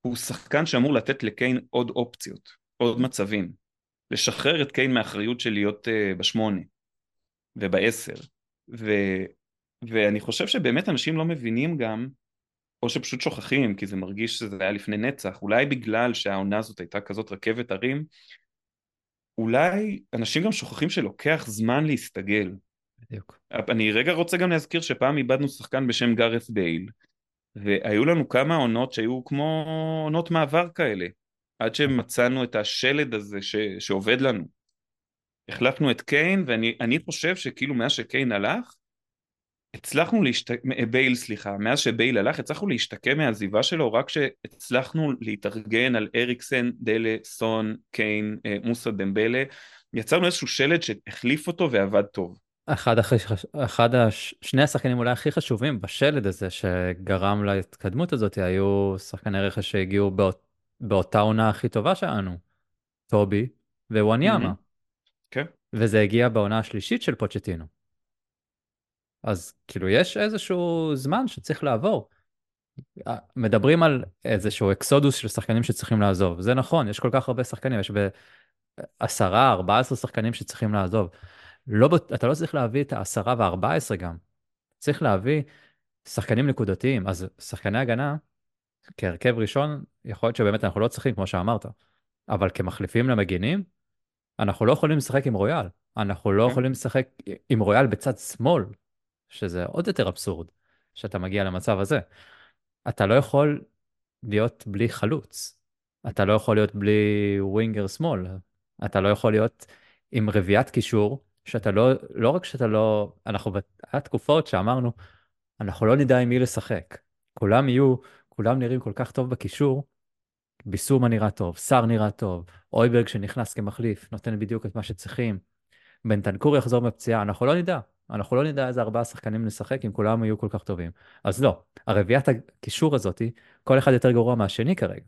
הוא שחקן שאמור לתת לקיין עוד אופציות, עוד מצבים, לשחרר את קיין מהאחריות של להיות uh, בשמונה ובעשר, ו... ואני חושב שבאמת אנשים לא מבינים גם, או שפשוט שוכחים, כי זה מרגיש שזה היה לפני נצח, אולי בגלל שהעונה הזאת הייתה כזאת רכבת הרים, אולי אנשים גם שוכחים שלוקח זמן להסתגל. בדיוק. אני רגע רוצה גם להזכיר שפעם איבדנו שחקן בשם גארת' בייל, והיו לנו כמה עונות שהיו כמו עונות מעבר כאלה, עד שמצאנו את השלד הזה ש, שעובד לנו. החלפנו את קיין, ואני אני חושב שכאילו מאז שקיין הלך, הצלחנו להשתקם, בייל סליחה, מאז שבייל הלך הצלחנו להשתקם מהעזיבה שלו רק שהצלחנו להתארגן על אריקסן, דלה, סון, קיין, אה, מוסא דמבלה, יצרנו איזשהו שלד שהחליף אותו ועבד טוב. אחד, חש- אחד הש, שני השחקנים אולי הכי חשובים בשלד הזה שגרם להתקדמות הזאת היו שחקני רכש שהגיעו באות, באותה עונה הכי טובה שלנו, טובי ווואניאמה, מהמם, כן, וזה הגיע בעונה השלישית של פוצ'טינו. אז כאילו יש איזשהו זמן שצריך לעבור. מדברים על איזשהו אקסודוס של שחקנים שצריכים לעזוב. זה נכון, יש כל כך הרבה שחקנים, יש בעשרה, ארבע עשרה שחקנים שצריכים לעזוב. לא, אתה לא צריך להביא את העשרה והארבע עשרה גם. צריך להביא שחקנים נקודתיים. אז שחקני הגנה, כהרכב ראשון, יכול להיות שבאמת אנחנו לא צריכים, כמו שאמרת. אבל כמחליפים למגינים, אנחנו לא יכולים לשחק עם רויאל. אנחנו לא כן. יכולים לשחק עם רויאל בצד שמאל, שזה עוד יותר אבסורד, שאתה מגיע למצב הזה. אתה לא יכול להיות בלי חלוץ. אתה לא יכול להיות בלי ווינגר שמאל. אתה לא יכול להיות עם רביעיית קישור, שאתה לא, לא רק שאתה לא, אנחנו, היה תקופות שאמרנו, אנחנו לא נדע עם מי לשחק. כולם יהיו, כולם נראים כל כך טוב בקישור, ביסומה נראה טוב, סער נראה טוב, אויברג שנכנס כמחליף, נותן בדיוק את מה שצריכים. בנטנקור יחזור מפציעה, אנחנו לא נדע. אנחנו לא נדע איזה ארבעה שחקנים נשחק אם כולם יהיו כל כך טובים. אז לא, הרביעיית הקישור הזאתי, כל אחד יותר גרוע מהשני כרגע.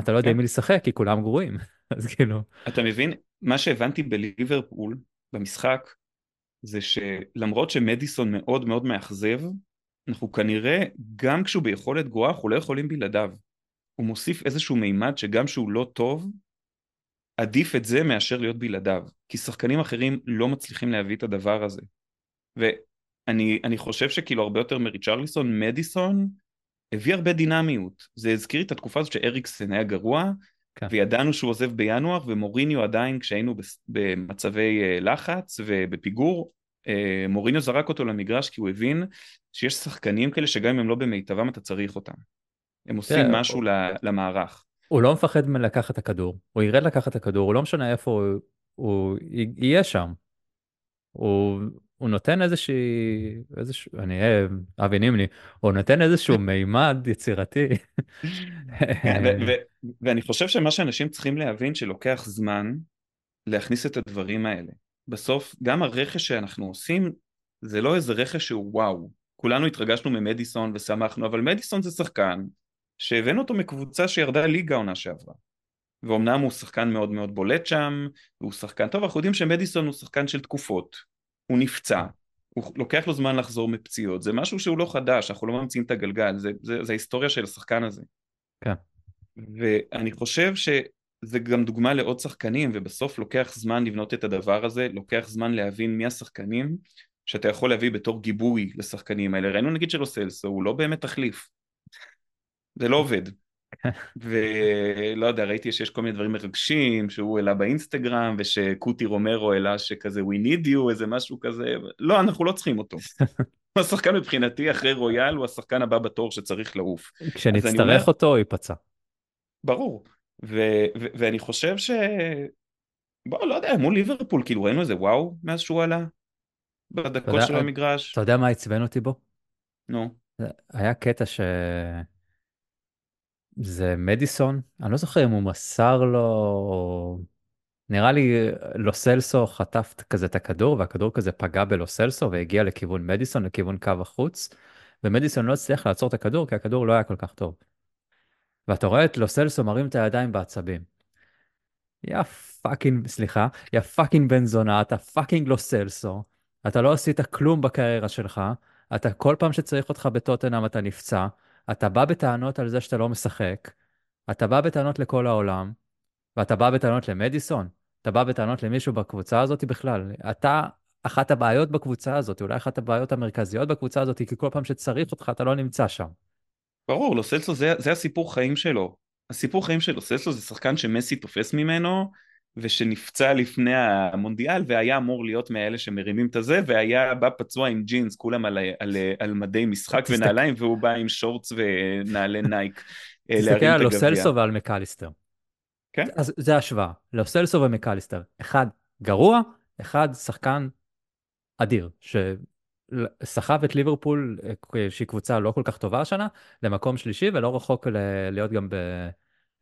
אתה לא יודע עם כן. מי לשחק כי כולם גרועים. אז כאילו, אתה מבין, מה שהבנתי בליברפול, במשחק, זה שלמרות שמדיסון מאוד מאוד מאכזב, אנחנו כנראה, גם כשהוא ביכולת גרועה, אנחנו לא יכולים בלעדיו. הוא מוסיף איזשהו מימד שגם שהוא לא טוב, עדיף את זה מאשר להיות בלעדיו. כי שחקנים אחרים לא מצליחים להביא את הדבר הזה. ואני אני חושב שכאילו הרבה יותר מריצ'רליסון, מדיסון הביא הרבה דינמיות. זה הזכיר את התקופה הזאת שאריקסן היה גרוע, כן. וידענו שהוא עוזב בינואר, ומוריניו עדיין כשהיינו במצבי אה, לחץ ובפיגור, אה, מוריניו זרק אותו למגרש כי הוא הבין שיש שחקנים כאלה שגם אם הם לא במיטבם אתה צריך אותם. הם עושים תראה, משהו למערך. הוא לא מפחד מלקחת את הכדור, הוא ירד לקחת את הכדור, הוא לא משנה איפה הוא, הוא יהיה שם. הוא, הוא נותן איזושהי, איזשהו, אני אהיה אבי נימני, הוא נותן איזשהו מימד יצירתי. כן, ואני חושב שמה שאנשים צריכים להבין שלוקח זמן להכניס את הדברים האלה. בסוף גם הרכש שאנחנו עושים זה לא איזה רכש שהוא וואו. כולנו התרגשנו ממדיסון ושמחנו, אבל מדיסון זה שחקן שהבאנו אותו מקבוצה שירדה ליגה עונה שעברה. ואומנם הוא שחקן מאוד מאוד בולט שם, והוא שחקן טוב, אנחנו יודעים שמדיסון הוא שחקן של תקופות. הוא נפצע, הוא לוקח לו זמן לחזור מפציעות, זה משהו שהוא לא חדש, אנחנו לא ממציאים את הגלגל, זה, זה, זה ההיסטוריה של השחקן הזה. כן. ואני חושב שזה גם דוגמה לעוד שחקנים, ובסוף לוקח זמן לבנות את הדבר הזה, לוקח זמן להבין מי השחקנים שאתה יכול להביא בתור גיבוי לשחקנים האלה. ראינו נגיד שלו סלסו, הוא לא באמת תחליף. זה לא עובד. ולא יודע, ראיתי שיש כל מיני דברים מרגשים שהוא העלה באינסטגרם ושקוטי רומרו העלה שכזה we need you איזה משהו כזה. לא אנחנו לא צריכים אותו. השחקן מבחינתי אחרי רויאל הוא השחקן הבא בתור שצריך לעוף. אני אומר כשנצטרך אותו הוא ייפצע. ברור. ו- ו- ואני חושב ש... בוא לא יודע מול ליברפול כאילו ראינו איזה וואו מאז שהוא עלה בדקות יודע, שלו במגרש אתה יודע מה עצבן אותי בו? נו. היה קטע ש... זה מדיסון, אני לא זוכר אם הוא מסר לו. נראה לי לו סלסו חטף כזה את הכדור, והכדור כזה פגע בלו סלסו והגיע לכיוון מדיסון, לכיוון קו החוץ, ומדיסון לא הצליח לעצור את הכדור, כי הכדור לא היה כל כך טוב. ואתה רואה את לו סלסו מרים את הידיים בעצבים. יא fucking, סליחה, יא fucking בן זונה, אתה fucking לו סלסו, אתה לא עשית כלום בקריירה שלך, אתה כל פעם שצריך אותך בטוטנאם אתה נפצע, אתה בא בטענות על זה שאתה לא משחק, אתה בא בטענות לכל העולם, ואתה בא בטענות למדיסון, אתה בא בטענות למישהו בקבוצה הזאת בכלל. אתה אחת הבעיות בקבוצה הזאת, אולי אחת הבעיות המרכזיות בקבוצה הזאת, כי כל פעם שצריך אותך אתה לא נמצא שם. ברור, לו סלסו זה, זה הסיפור חיים שלו. הסיפור חיים של לו סלסו זה שחקן שמסי תופס ממנו, ושנפצע לפני המונדיאל, והיה אמור להיות מאלה שמרימים את הזה, והיה בא פצוע עם ג'ינס, כולם על, על, על מדי משחק תסתכל, ונעליים, והוא בא עם שורטס ונעלי נייק אה, תסתכל להרים את על הגביע. לוסלסו ועל מקליסטר. כן? אז זה השוואה, לוסלסו ומקליסטר. אחד גרוע, אחד שחקן אדיר, שסחב את ליברפול, אה, שהיא קבוצה לא כל כך טובה השנה, למקום שלישי ולא רחוק ל- להיות גם ב...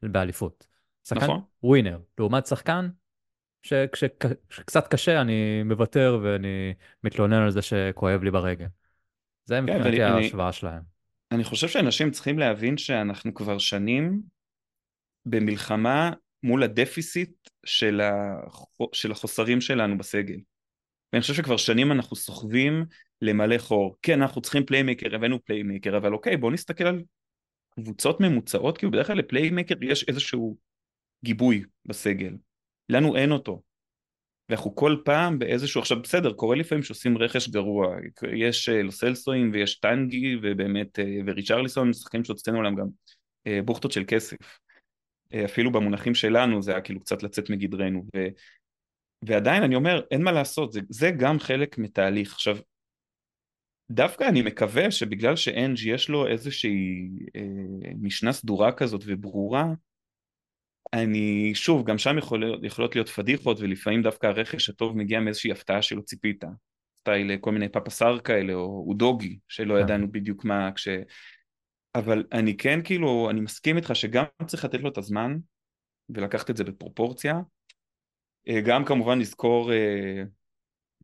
באליפות. שחקן נכון. ווינר, לעומת שחקן שכשקצת קשה אני מוותר ואני מתלונן על זה שכואב לי ברגל. זה כן, מבחינתי אני, ההשוואה שלהם. אני חושב שאנשים צריכים להבין שאנחנו כבר שנים במלחמה מול ה deficit של, הח... של החוסרים שלנו בסגל. ואני חושב שכבר שנים אנחנו סוחבים למלא חור. כן, אנחנו צריכים playmaker, הבאנו playmaker, אבל אוקיי, בואו נסתכל על קבוצות ממוצעות, כאילו בדרך כלל ל playmaker יש איזשהו גיבוי בסגל. לנו אין אותו. ואנחנו כל פעם באיזשהו, עכשיו בסדר, קורה לפעמים שעושים רכש גרוע, יש אה, לוסלסואים ויש טנגי ובאמת, אה, וריצ'רליסון, שחקנים שהוצאנו להם גם אה, בוכטות של כסף. אפילו במונחים שלנו זה היה כאילו קצת לצאת מגדרנו. ו, ועדיין אני אומר, אין מה לעשות, זה, זה גם חלק מתהליך. עכשיו, דווקא אני מקווה שבגלל שאנג' יש לו איזושהי אה, משנה סדורה כזאת וברורה, אני, שוב, גם שם יכול, יכולות להיות פדיחות ולפעמים דווקא הרכש הטוב מגיע מאיזושהי הפתעה שלא ציפית. סטייל כל מיני פפסר כאלה או אודוגי שלא כן. ידענו בדיוק מה כש... אבל אני כן כאילו, אני מסכים איתך שגם צריך לתת לו את הזמן ולקחת את זה בפרופורציה. אה, גם כמובן לזכור אה,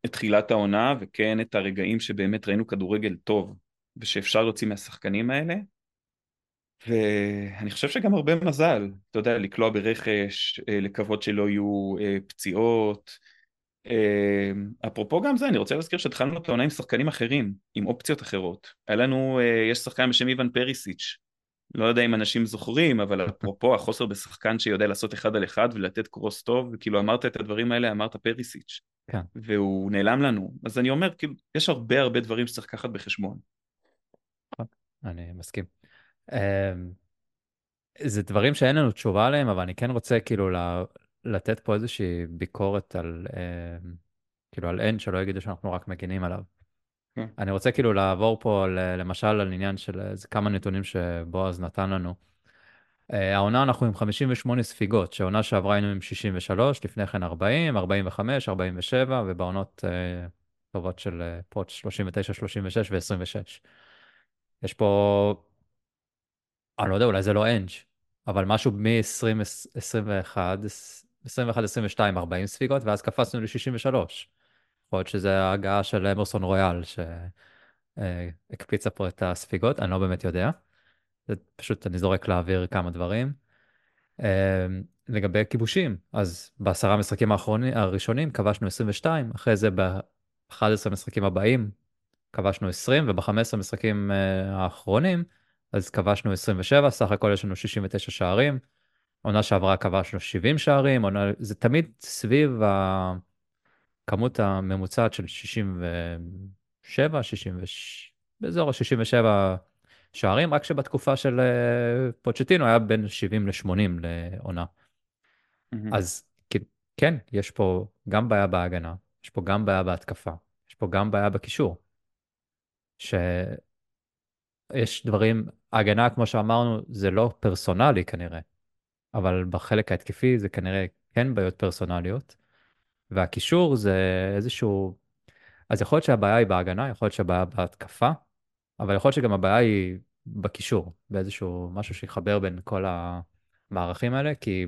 את תחילת העונה וכן את הרגעים שבאמת ראינו כדורגל טוב ושאפשר להוציא מהשחקנים האלה. ואני חושב שגם הרבה מזל, אתה יודע, לקלוע ברכש, אה, לקוות שלא יהיו אה, פציעות. אה, אפרופו גם זה, אני רוצה להזכיר שהתחלנו את העונה עם שחקנים אחרים, עם אופציות אחרות. היה לנו, יש שחקן בשם איוון פריסיץ', לא יודע אם אנשים זוכרים, אבל אפרופו החוסר בשחקן שיודע לעשות אחד על אחד ולתת קרוס טוב, וכאילו אמרת את הדברים האלה, אמרת פריסיץ'. כן. והוא נעלם לנו. אז אני אומר, כאילו, יש הרבה הרבה דברים שצריך לקחת בחשבון. אני מסכים. אמ, זה דברים שאין לנו תשובה עליהם, אבל אני כן רוצה כאילו לתת פה איזושהי ביקורת על, אמ, כאילו על N, שלא יגידו שאנחנו רק מגינים עליו. כן. אני רוצה כאילו לעבור פה למשל על עניין של איזה כמה נתונים שבועז נתן לנו. אה, העונה אנחנו עם 58 ספיגות, שהעונה שעברה היינו עם 63, לפני כן 40, 45, 47, ובעונות uh, טובות של פוט 39, 36 ו-26. יש פה אני לא יודע, אולי זה לא אנג', אבל משהו מ-2021, 21-22, 40 ספיגות, ואז קפצנו ל-63. יכול להיות שזה ההגעה של אמרסון רויאל, שהקפיצה פה את הספיגות, אני לא באמת יודע. זה פשוט, אני זורק לאוויר כמה דברים. אה, לגבי כיבושים, אז בעשרה משחקים האחרונים, הראשונים כבשנו 22, אחרי זה ב-11 משחקים הבאים כבשנו 20, וב-15 משחקים אה, האחרונים אז כבשנו 27, סך הכל יש לנו 69 שערים. עונה שעברה כבשנו 70 שערים, עונה, זה תמיד סביב הכמות הממוצעת של 67, 66, באזור ה-67 שערים, רק שבתקופה של אה, פוצ'טינו היה בין 70 ל-80 לעונה. Mm-hmm. אז כן, יש פה גם בעיה בהגנה, יש פה גם בעיה בהתקפה, יש פה גם בעיה בקישור. ש... יש דברים, ההגנה, כמו שאמרנו, זה לא פרסונלי כנראה, אבל בחלק ההתקפי זה כנראה כן בעיות פרסונליות, והקישור זה איזשהו... אז יכול להיות שהבעיה היא בהגנה, יכול להיות שהבעיה בהתקפה, אבל יכול להיות שגם הבעיה היא בקישור, באיזשהו משהו שיחבר בין כל המערכים האלה, כי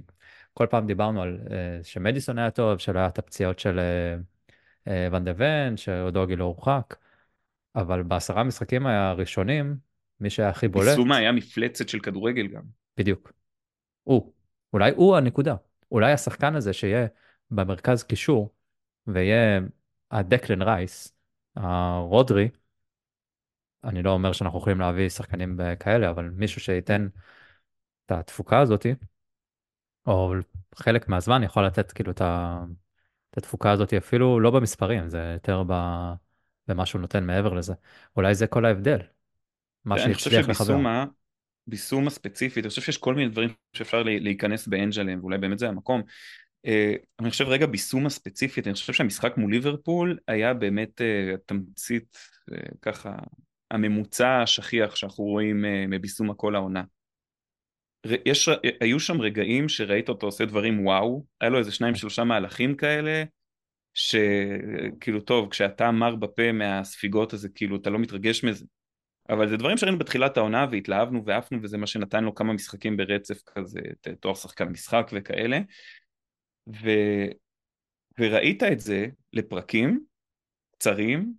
כל פעם דיברנו על uh, שמדיסון היה טוב, שלא היה את הפציעות של uh, uh, ואן דה ון, שאודוגי לא הורחק. אבל בעשרה משחקים הראשונים, מי שהיה הכי בולט... ביסומה היה מפלצת של כדורגל גם. בדיוק. הוא. אולי הוא הנקודה. אולי השחקן הזה שיהיה במרכז קישור, ויהיה הדקלן רייס, הרודרי, אני לא אומר שאנחנו יכולים להביא שחקנים כאלה, אבל מישהו שייתן את התפוקה הזאתי, או חלק מהזמן יכול לתת כאילו את, ה... את התפוקה הזאת אפילו לא במספרים, זה יותר ב... ומה שהוא נותן מעבר לזה. אולי זה כל ההבדל. מה שהצליח לחבר. אני חושב שביסומה ספציפית, אני חושב שיש כל מיני דברים שאפשר להיכנס באנג'לים, ואולי באמת זה המקום. אה, אני חושב רגע ביסומה ספציפית, אני חושב שהמשחק מול ליברפול היה באמת אה, תמצית, אה, ככה, הממוצע השכיח שאנחנו רואים מביסומה כל העונה. יש, היו שם רגעים שראית אותו עושה דברים וואו, היה לו איזה שניים שלושה מהלכים כאלה, שכאילו טוב, כשאתה מר בפה מהספיגות הזה, כאילו אתה לא מתרגש מזה. אבל זה דברים שראינו בתחילת העונה והתלהבנו ועפנו וזה מה שנתן לו כמה משחקים ברצף כזה, תואר שחקן משחק וכאלה. ו... וראית את זה לפרקים קצרים,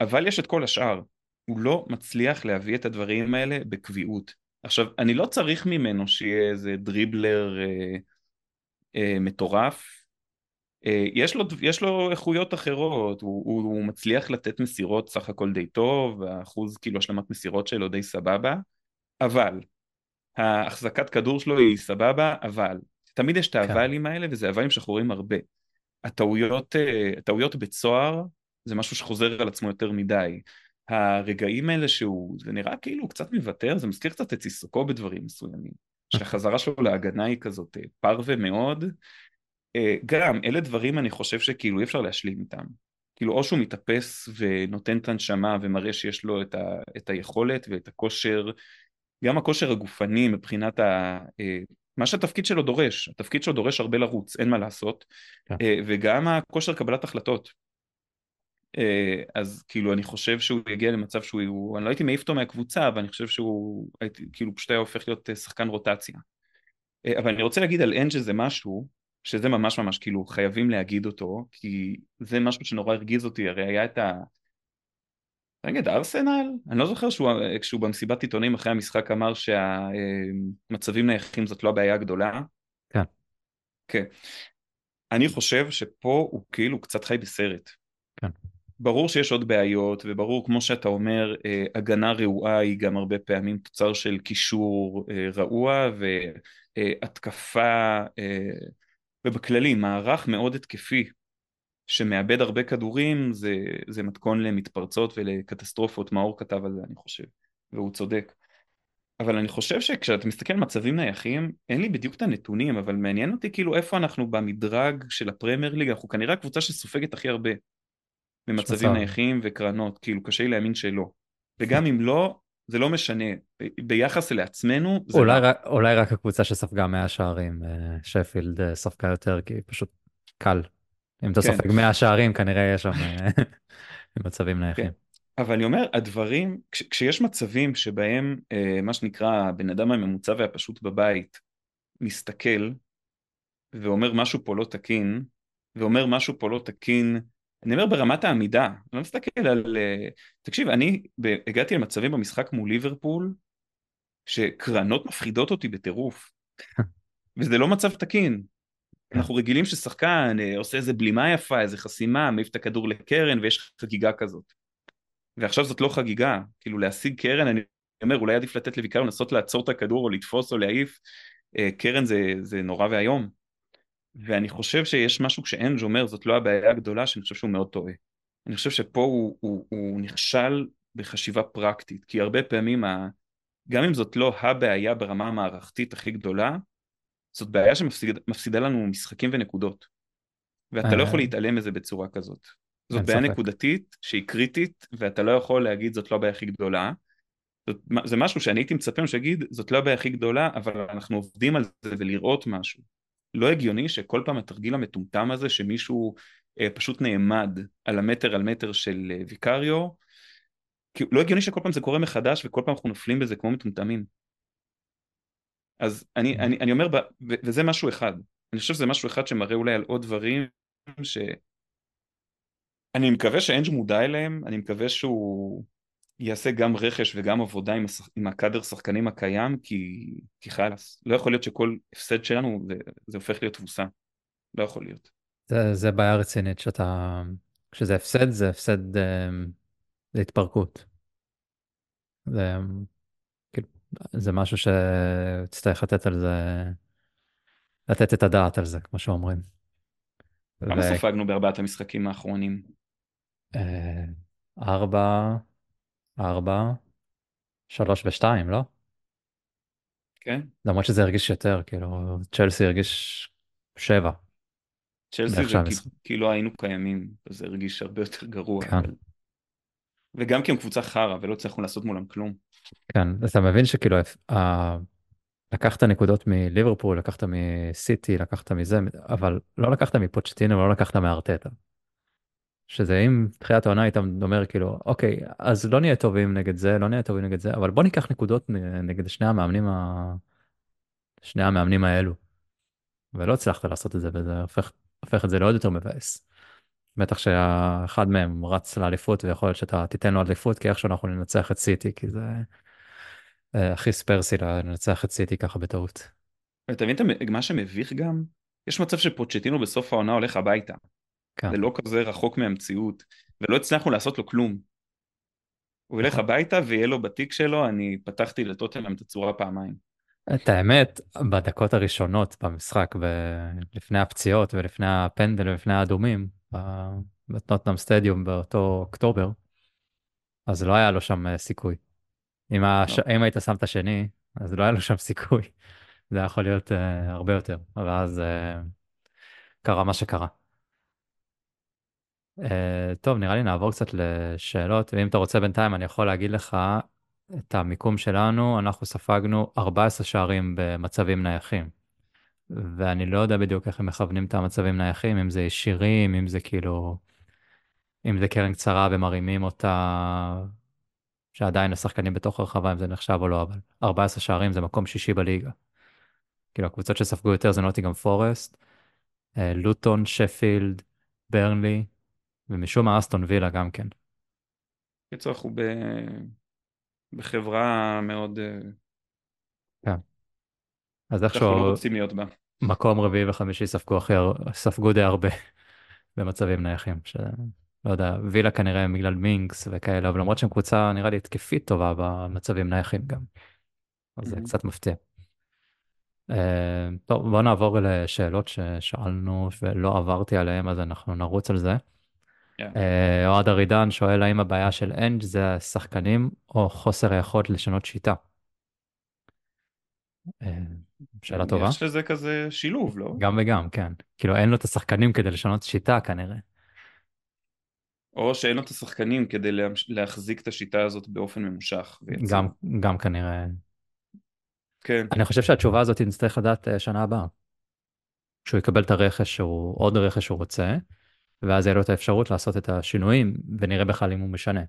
אבל יש את כל השאר. הוא לא מצליח להביא את הדברים האלה בקביעות. עכשיו, אני לא צריך ממנו שיהיה איזה דריבלר אה, אה, מטורף, יש לו, יש לו איכויות אחרות, הוא, הוא, הוא מצליח לתת מסירות סך הכל די טוב, האחוז כאילו השלמת מסירות שלו די סבבה, אבל ההחזקת כדור שלו היא סבבה, אבל תמיד יש את כן. האבלים האלה וזה אבלים שחורים הרבה. הטעויות, אה, הטעויות בצוהר זה משהו שחוזר על עצמו יותר מדי. הרגעים האלה שהוא, זה נראה כאילו הוא קצת מוותר, זה מזכיר קצת את סיסוקו בדברים מסוימים. שהחזרה שלו להגנה היא כזאת אה, פרווה מאוד. אה, גם, אלה דברים אני חושב שכאילו אי אפשר להשלים איתם. כאילו או שהוא מתאפס ונותן את הנשמה ומראה שיש לו את, ה, את היכולת ואת הכושר, גם הכושר הגופני מבחינת ה, מה שהתפקיד שלו דורש, התפקיד שלו דורש הרבה לרוץ, אין מה לעשות, כן. אה, וגם הכושר קבלת החלטות. אה, אז כאילו אני חושב שהוא יגיע למצב שהוא, אני לא הייתי מעיף אותו מהקבוצה, אבל אני חושב שהוא הייתי, כאילו פשוט היה הופך להיות אה, שחקן רוטציה. אבל אני רוצה להגיד על אנג' זה משהו, שזה ממש ממש כאילו חייבים להגיד אותו, כי זה משהו שנורא הרגיז אותי, הרי היה את ה... נגד ארסנל? אני לא זוכר שהוא, כשהוא במסיבת עיתונים אחרי המשחק אמר שהמצבים נייחים זאת לא הבעיה הגדולה. כן. כן. אני חושב שפה הוא כאילו קצת חי בסרט. כן. ברור שיש עוד בעיות, וברור, כמו שאתה אומר, אה, הגנה רעועה היא גם הרבה פעמים תוצר של קישור אה, רעוע, והתקפה, אה, ובכללי, מערך מאוד התקפי שמאבד הרבה כדורים זה, זה מתכון למתפרצות ולקטסטרופות, מאור כתב על זה אני חושב, והוא צודק. אבל אני חושב שכשאתה מסתכל על מצבים נייחים, אין לי בדיוק את הנתונים, אבל מעניין אותי כאילו איפה אנחנו במדרג של הפרמייר ליג, אנחנו כנראה הקבוצה שסופגת הכי הרבה במצבים נייחים וקרנות, כאילו קשה לי להאמין שלא. וגם אם לא, זה לא משנה, ביחס לעצמנו זה אולי, רק, אולי רק הקבוצה שספגה 100 שערים, אה, שפילד אה, ספגה יותר, כי פשוט קל אם אתה כן. סופג 100 שערים, כנראה יש שם אה, מצבים נייחים. כן. אבל אני אומר, הדברים, כש, כשיש מצבים שבהם, אה, מה שנקרא, הבן אדם הממוצע והפשוט בבית מסתכל ואומר משהו פה לא תקין, ואומר משהו פה לא תקין, אני אומר ברמת העמידה, אני לא מסתכל על... אה, תקשיב, אני הגעתי למצבים במשחק מול ליברפול, שקרנות מפחידות אותי בטירוף, וזה לא מצב תקין. כן. אנחנו רגילים ששחקן אה, עושה איזה בלימה יפה, איזה חסימה, מעיף את הכדור לקרן ויש חגיגה כזאת. ועכשיו זאת לא חגיגה, כאילו להשיג קרן, אני אומר, אולי עדיף לתת לוויקאר לנסות לעצור את הכדור או לתפוס או להעיף, אה, קרן זה, זה נורא ואיום. ואני חושב שיש משהו כשאנג' אומר, זאת לא הבעיה הגדולה, שאני חושב שהוא מאוד טועה. אני חושב שפה הוא, הוא, הוא נכשל בחשיבה פרקטית, כי הרבה פעמים, ה... גם אם זאת לא הבעיה ברמה המערכתית הכי גדולה, זאת בעיה שמפסידה לנו משחקים ונקודות. ואתה לא יכול אה. להתעלם מזה בצורה כזאת. זאת בעיה נקודתית שהיא קריטית, ואתה לא יכול להגיד זאת לא הבעיה הכי גדולה. זאת, זה משהו שאני הייתי מצפה שיגיד זאת לא הבעיה הכי גדולה, אבל אנחנו עובדים על זה ולראות משהו. לא הגיוני שכל פעם התרגיל המטומטם הזה שמישהו אה, פשוט נעמד על המטר על מטר של אה, ויקריו, לא הגיוני שכל פעם זה קורה מחדש וכל פעם אנחנו נופלים בזה כמו מטומטמים. אז אני, mm. אני, אני אומר, וזה משהו אחד, אני חושב שזה משהו אחד שמראה אולי על עוד דברים ש... אני מקווה שאנג' מודע אליהם, אני מקווה שהוא יעשה גם רכש וגם עבודה עם, השח... עם הקאדר שחקנים הקיים, כי, כי חלאס, לא יכול להיות שכל הפסד שלנו זה, זה הופך להיות תבוסה, לא יכול להיות. זה, זה בעיה רצינית שאתה, כשזה הפסד זה הפסד אה, להתפרקות. זה, זה משהו שתצטרך לתת על זה, לתת את הדעת על זה, כמו שאומרים. כמה ו... ספגנו בארבעת המשחקים האחרונים? אה, ארבע, ארבע, שלוש ושתיים, לא? כן. למרות שזה הרגיש יותר, כאילו, צ'לסי הרגיש שבע. צ'לסי זה כאילו היינו קיימים, זה הרגיש הרבה יותר גרוע. כן. אבל... וגם כי הם קבוצה חרא ולא הצלחנו לעשות מולם כלום. כן, אתה מבין שכאילו לקחת נקודות מליברפול, לקחת מסיטי, לקחת מזה, אבל לא לקחת מפוצ'טינו ולא לקחת מארטטה. שזה אם תחילת העונה היית אומר כאילו אוקיי אז לא נהיה טובים נגד זה לא נהיה טובים נגד זה אבל בוא ניקח נקודות נגד שני המאמנים ה... שני המאמנים האלו. ולא הצלחת לעשות את זה וזה הופך, הופך את זה לעוד יותר מבאס. בטח שאחד מהם רץ לאליפות ויכול להיות שאתה תיתן לו אליפות כי איכשהו אנחנו ננצח את סיטי כי זה אה, הכי ספרסי לנצח את סיטי ככה בטעות. אתה מבין מה שמביך גם? יש מצב שפוצ'טינו בסוף העונה הולך הביתה. כן, זה לא כזה רחוק מהמציאות, ולא הצלחנו לעשות לו כלום. הוא ילך נכון. הביתה ויהיה לו בתיק שלו, אני פתחתי לטוטנאם את הצורה פעמיים. את האמת, בדקות הראשונות במשחק, ב... לפני הפציעות ולפני הפנדל ולפני האדומים, ב- בטוטנאם סטדיום באותו אוקטובר, אז לא היה לו שם אה, סיכוי. אם, הש... לא. אם היית שם את השני, אז לא היה לו שם סיכוי. זה יכול להיות uh, הרבה יותר, ואז uh, קרה מה שקרה. Uh, טוב, נראה לי נעבור קצת לשאלות, ואם אתה רוצה בינתיים אני יכול להגיד לך את המיקום שלנו, אנחנו ספגנו 14 שערים במצבים נייחים. ואני לא יודע בדיוק איך הם מכוונים את המצבים נייחים, אם זה ישירים, אם זה כאילו, אם זה קרן קצרה ומרימים אותה, שעדיין השחקנים בתוך הרחבה, אם זה נחשב או לא, אבל 14 שערים זה מקום שישי בליגה. כאילו הקבוצות שספגו יותר זה נוטיגם פורסט, אה, לוטון, שפילד, ברנלי, ומשום מה אסטון וילה גם כן. בקיצור, אנחנו ב... בחברה מאוד... אה, כן. אז שאנחנו לא איכשהו רוצים להיות בה. מקום רביעי וחמישי ספגו הכי, ספגו די הרבה במצבים נייחים. ש... לא יודע, וילה כנראה בגלל מינקס וכאלה, אבל למרות שהם קבוצה נראה לי התקפית טובה במצבים נייחים גם. אז זה. קצת מפתיע. אה, טוב, בוא נעבור לשאלות ששאלנו ולא עברתי עליהן, אז אנחנו נרוץ על זה. Yeah. אה, אוהד ארידן שואל האם הבעיה של אנג' זה השחקנים או חוסר היכולת לשנות שיטה. אה, שאלה טובה. יש לזה כזה שילוב, לא? גם וגם, כן. כאילו אין לו את השחקנים כדי לשנות שיטה כנראה. או שאין לו את השחקנים כדי להחזיק את השיטה הזאת באופן ממושך. גם, גם כנראה. כן, אני חושב שהתשובה הזאת נצטרך לדעת אה, שנה הבאה. שהוא יקבל את הרכש שהוא, עוד רכש שהוא רוצה, ואז יהיה לו את האפשרות לעשות את השינויים, ונראה בכלל אם הוא משנה.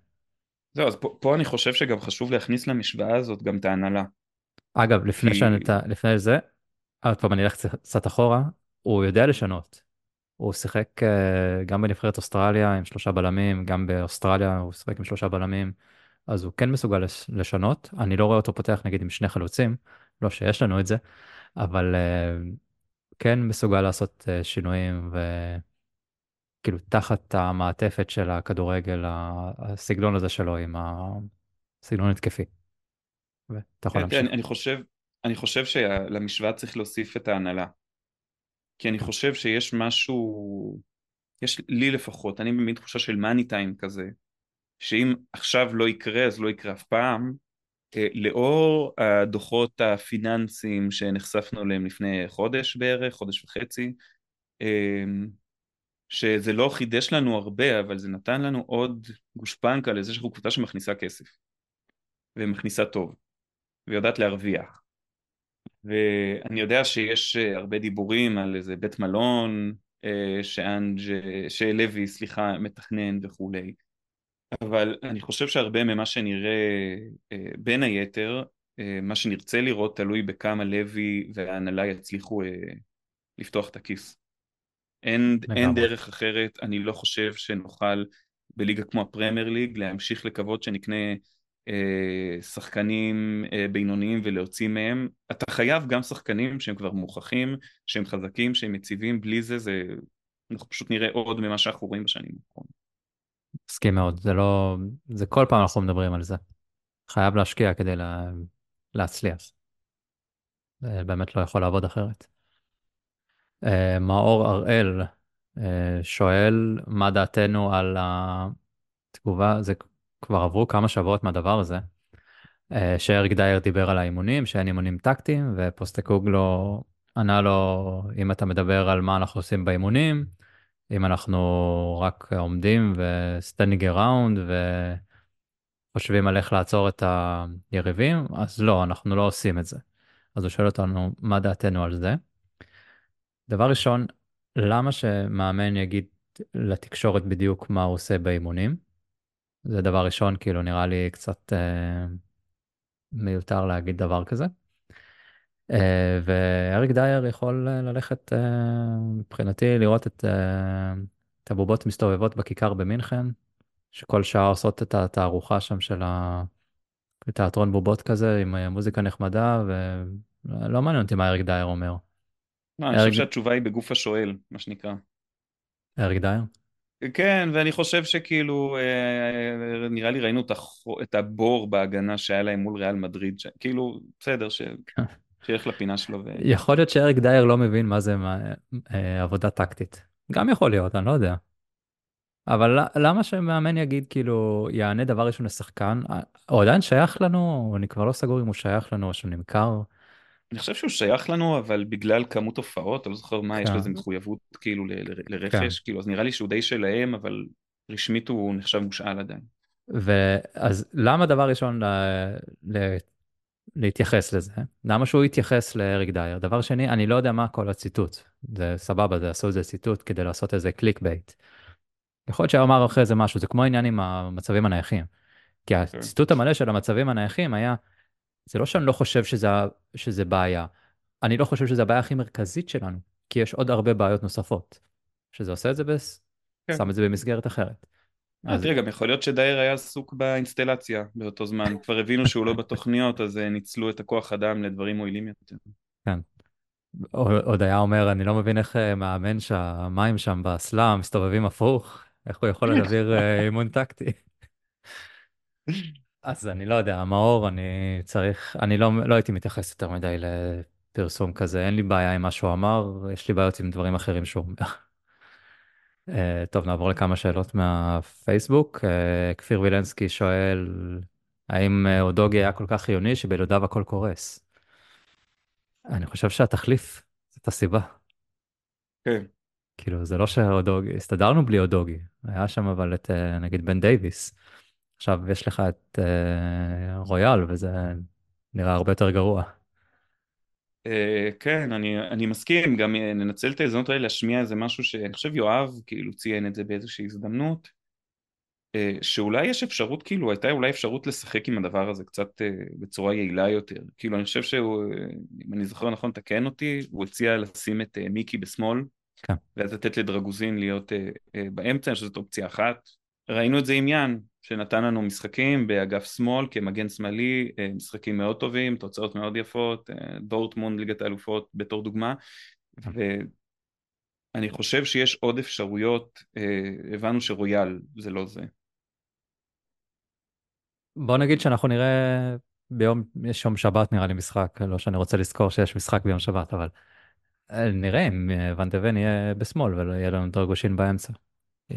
זהו, אז פה, פה אני חושב שגם חשוב להכניס למשוואה הזאת גם את ההנהלה. אגב, לפני, כי- שאני, לפני זה, עוד פעם אני אלך קצת- אחורה, הוא יודע לשנות. הוא שיחק אה, גם בנבחרת אוסטרליה עם שלושה בלמים, גם באוסטרליה הוא שיחק עם שלושה בלמים, אז הוא כן מסוגל לש- לשנות. אני לא רואה אותו פותח נגיד עם שני חלוצים, לא שיש לנו את זה, אבל אה, כן מסוגל לעשות אה, שינויים וכאילו תחת המעטפת של הכדורגל, הסגנון הזה שלו עם הסגנון התקפי. ואתה יכול להמשיך. אני, אני חושב, אני חושב שלמשוואה צריך להוסיף את ההנהלה. כי אני חושב שיש משהו, יש לי לפחות, אני במין תחושה של מאני טיים כזה, שאם עכשיו לא יקרה אז לא יקרה אף פעם, אה, לאור הדוחות הפיננסיים שנחשפנו אליהם לפני חודש בערך, חודש וחצי, אה, שזה לא חידש לנו הרבה, אבל זה נתן לנו עוד גושפנקה לזה שאנחנו קבוצה שמכניסה כסף, ומכניסה טוב, ויודעת להרוויח. ואני יודע שיש אה, הרבה דיבורים על איזה בית מלון אה, שאנג', שלוי, סליחה, מתכנן וכולי. אבל אני חושב שהרבה ממה שנראה, אה, בין היתר, אה, מה שנרצה לראות תלוי בכמה לוי וההנהלה יצליחו אה, לפתוח את הכיס. אין, אין. דרך אחרת, אני לא חושב שנוכל בליגה כמו הפרמייר ליג להמשיך לקוות שנקנה אה, שחקנים אה, בינוניים ולהוציא מהם. אתה חייב גם שחקנים שהם כבר מוכחים, שהם חזקים, שהם יציבים, בלי זה, זה אנחנו פשוט נראה עוד ממה שאנחנו רואים בשנים האחרונות. מסכים מאוד, זה לא, זה כל פעם אנחנו מדברים על זה. חייב להשקיע כדי לה, להצליח. זה באמת לא יכול לעבוד אחרת. אה, מאור הראל אה, שואל מה דעתנו על התגובה, זה כבר עברו כמה שבועות מהדבר הזה, אה, שאריק דייר דיבר על האימונים, שאין אימונים טקטיים, ופוסטקוגלו ענה לו, אם אתה מדבר על מה אנחנו עושים באימונים, אם אנחנו רק עומדים ו standing around וחושבים על איך לעצור את היריבים, אז לא, אנחנו לא עושים את זה. אז הוא שואל אותנו, מה דעתנו על זה? דבר ראשון, למה שמאמן יגיד לתקשורת בדיוק מה הוא עושה באימונים? זה דבר ראשון, כאילו נראה לי קצת אה, מיותר להגיד דבר כזה. אה, ואריק דייר יכול אה, ללכת, אה, מבחינתי, לראות את, אה, את הבובות מסתובבות בכיכר במינכן, שכל שעה עושות את התערוכה שם של תיאטרון בובות כזה עם אה, מוזיקה נחמדה, ולא מעניין אותי מה אריק דייר אומר. לא, אני חושב שהתשובה היא בגוף השואל, מה שנקרא. אריק דייר? כן, ואני חושב שכאילו, אה, נראה לי ראינו את. את הבור בהגנה שהיה להם מול ריאל מדריד, ש... כאילו, בסדר, ש... שילך לפינה שלו ו... יכול להיות שאריק דייר לא מבין מה זה מה, אה, עבודה טקטית. גם יכול להיות, אני לא יודע. אבל למה שמאמן יגיד, כאילו, יענה דבר ראשון לשחקן? אה, הוא עדיין שייך לנו? אני כבר לא סגור אם הוא שייך לנו או שהוא נמכר. אני חושב שהוא שייך לנו, אבל בגלל כמות הופעות, אני לא זוכר מה, יש לו איזה כן, מחויבות כאילו כן. לרכש, כאילו, אז נראה לי שהוא די שלהם, אבל רשמית הוא נחשב מושאל עדיין. ואז למה דבר ראשון ל... ל... להתייחס לזה? למה שהוא יתייחס לאריק דייר? דבר שני, אני לא יודע מה כל הציטוט. זה סבבה, זה עשו איזה ציטוט כדי לעשות איזה click bait. יכול להיות שאמר אחרי זה משהו, זה כמו העניין עם המצבים הנייחים. כי כן, הציטוט המלא של המצבים הנייחים היה, זה לא שאני לא חושב שזה, שזה בעיה, אני לא חושב שזו הבעיה הכי מרכזית שלנו, כי יש עוד הרבה בעיות נוספות. שזה עושה את זה, בס... כן. שם את זה במסגרת אחרת. אה, אז תראה, גם יכול להיות שדייר היה עסוק באינסטלציה באותו זמן, כבר הבינו שהוא לא בתוכניות, אז אה, ניצלו את הכוח אדם לדברים מועילים יותר. כן. עוד היה אומר, אני לא מבין איך אה, מאמן שהמים שם באסלה מסתובבים הפוך, איך הוא יכול להעביר אימון טקטי. אז אני לא יודע, מאור, אני צריך, אני לא, לא הייתי מתייחס יותר מדי לפרסום כזה, אין לי בעיה עם מה שהוא אמר, יש לי בעיות עם דברים אחרים שהוא אומר. אה, טוב, נעבור לכמה שאלות מהפייסבוק. אה, כפיר וילנסקי שואל, האם אה, אודוגי היה כל כך חיוני שבלעדיו הכל קורס? אני חושב שהתחליף זאת הסיבה. כן. כאילו, זה לא שאודוגי, הסתדרנו בלי אודוגי. היה שם אבל את, נגיד, בן דייוויס. עכשיו יש לך את אה, רויאל, וזה נראה הרבה יותר גרוע. אה, כן, אני, אני מסכים, גם אה, ננצל את ההזדמנות האלה להשמיע איזה משהו שאני חושב יואב כאילו ציין את זה באיזושהי הזדמנות, אה, שאולי יש אפשרות, כאילו הייתה אולי אפשרות לשחק עם הדבר הזה קצת אה, בצורה יעילה יותר. כאילו אני חושב שהוא, אם אני זוכר נכון, תקן אותי, הוא הציע לשים את אה, מיקי בשמאל, כן. ואז לתת לדרגוזין להיות אה, אה, באמצע, שזאת אופציה אחת. ראינו את זה עם יאן, שנתן לנו משחקים באגף שמאל כמגן שמאלי, אה, משחקים מאוד טובים, תוצאות מאוד יפות, אה, דורטמונד ליגת האלופות בתור דוגמה, ואני חושב שיש עוד אפשרויות, אה, הבנו שרויאל זה לא זה. בוא נגיד שאנחנו נראה ביום, יש יום שבת נראה לי משחק, לא שאני רוצה לזכור שיש משחק ביום שבת, אבל אה, נראה אם ואן ון יהיה בשמאל ויהיה לנו דרגושין באמצע.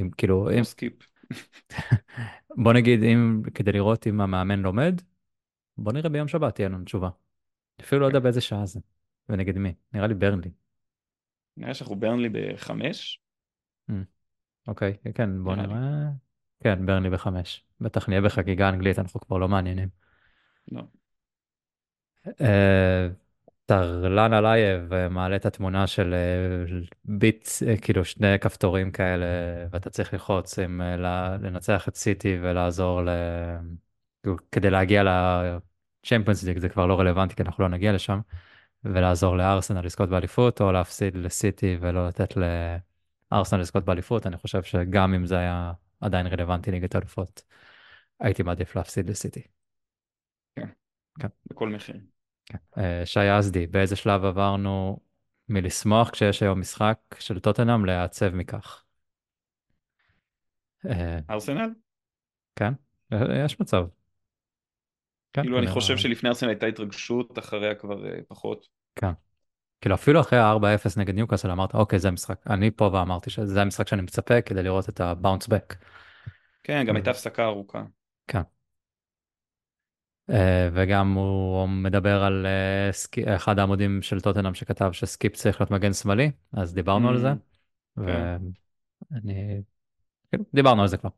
אם כאילו, אם, סקיפ. בוא נגיד, אם, כדי לראות אם המאמן לומד, בוא נראה ביום שבת תהיה לנו תשובה. אפילו לא יודע באיזה שעה זה, ונגד מי, נראה לי ברנלי. נראה שאנחנו ברנלי בחמש, Mm, אוקיי, כן, בוא נראה. כן, ברנלי בחמש. בטח נהיה בחגיגה אנגלית, אנחנו כבר לא מעניינים. לא. טרלן אלייב אה, מעלה את התמונה של אה, ביט, אה, כאילו שני כפתורים כאלה, ואתה צריך ללחוץ עם, לנצח את סיטי ולעזור ל... כאילו, כדי להגיע לצ'מפיונס ליג, זה כבר לא רלוונטי, כי אנחנו לא נגיע לשם, ולעזור לארסנל לזכות באליפות, או להפסיד לסיטי ולא לתת לארסנל לזכות באליפות, אני חושב שגם אם זה היה עדיין רלוונטי ליגת האלופות, הייתי מעדיף להפסיד לסיטי. כן. כן. בכל מחיר. אה, שי יזדי, באיזה שלב עברנו מלשמוח כשיש היום משחק של טוטנאם להיעצב מכך? אה, ארסנל? כן, אה, יש מצב. כן, כאילו אני חושב שלפני ארסנל הייתה התרגשות, אחריה כבר פחות. כן. כאילו אפילו אחרי ה-4-0 נגד ניוקאסל אמרת, אוקיי, זה המשחק. אני פה ואמרתי שזה המשחק שאני מצפה כדי לראות את הבאונס בק. כן, גם הייתה הפסקה ארוכה. כן. אה, וגם הוא מדבר על אה, אחד העמודים של טוטנאם שכתב שסקיפ צריך להיות מגן שמאלי, אז דיברנו על זה. Mm, כן. ואני... כאילו, דיברנו על זה כבר.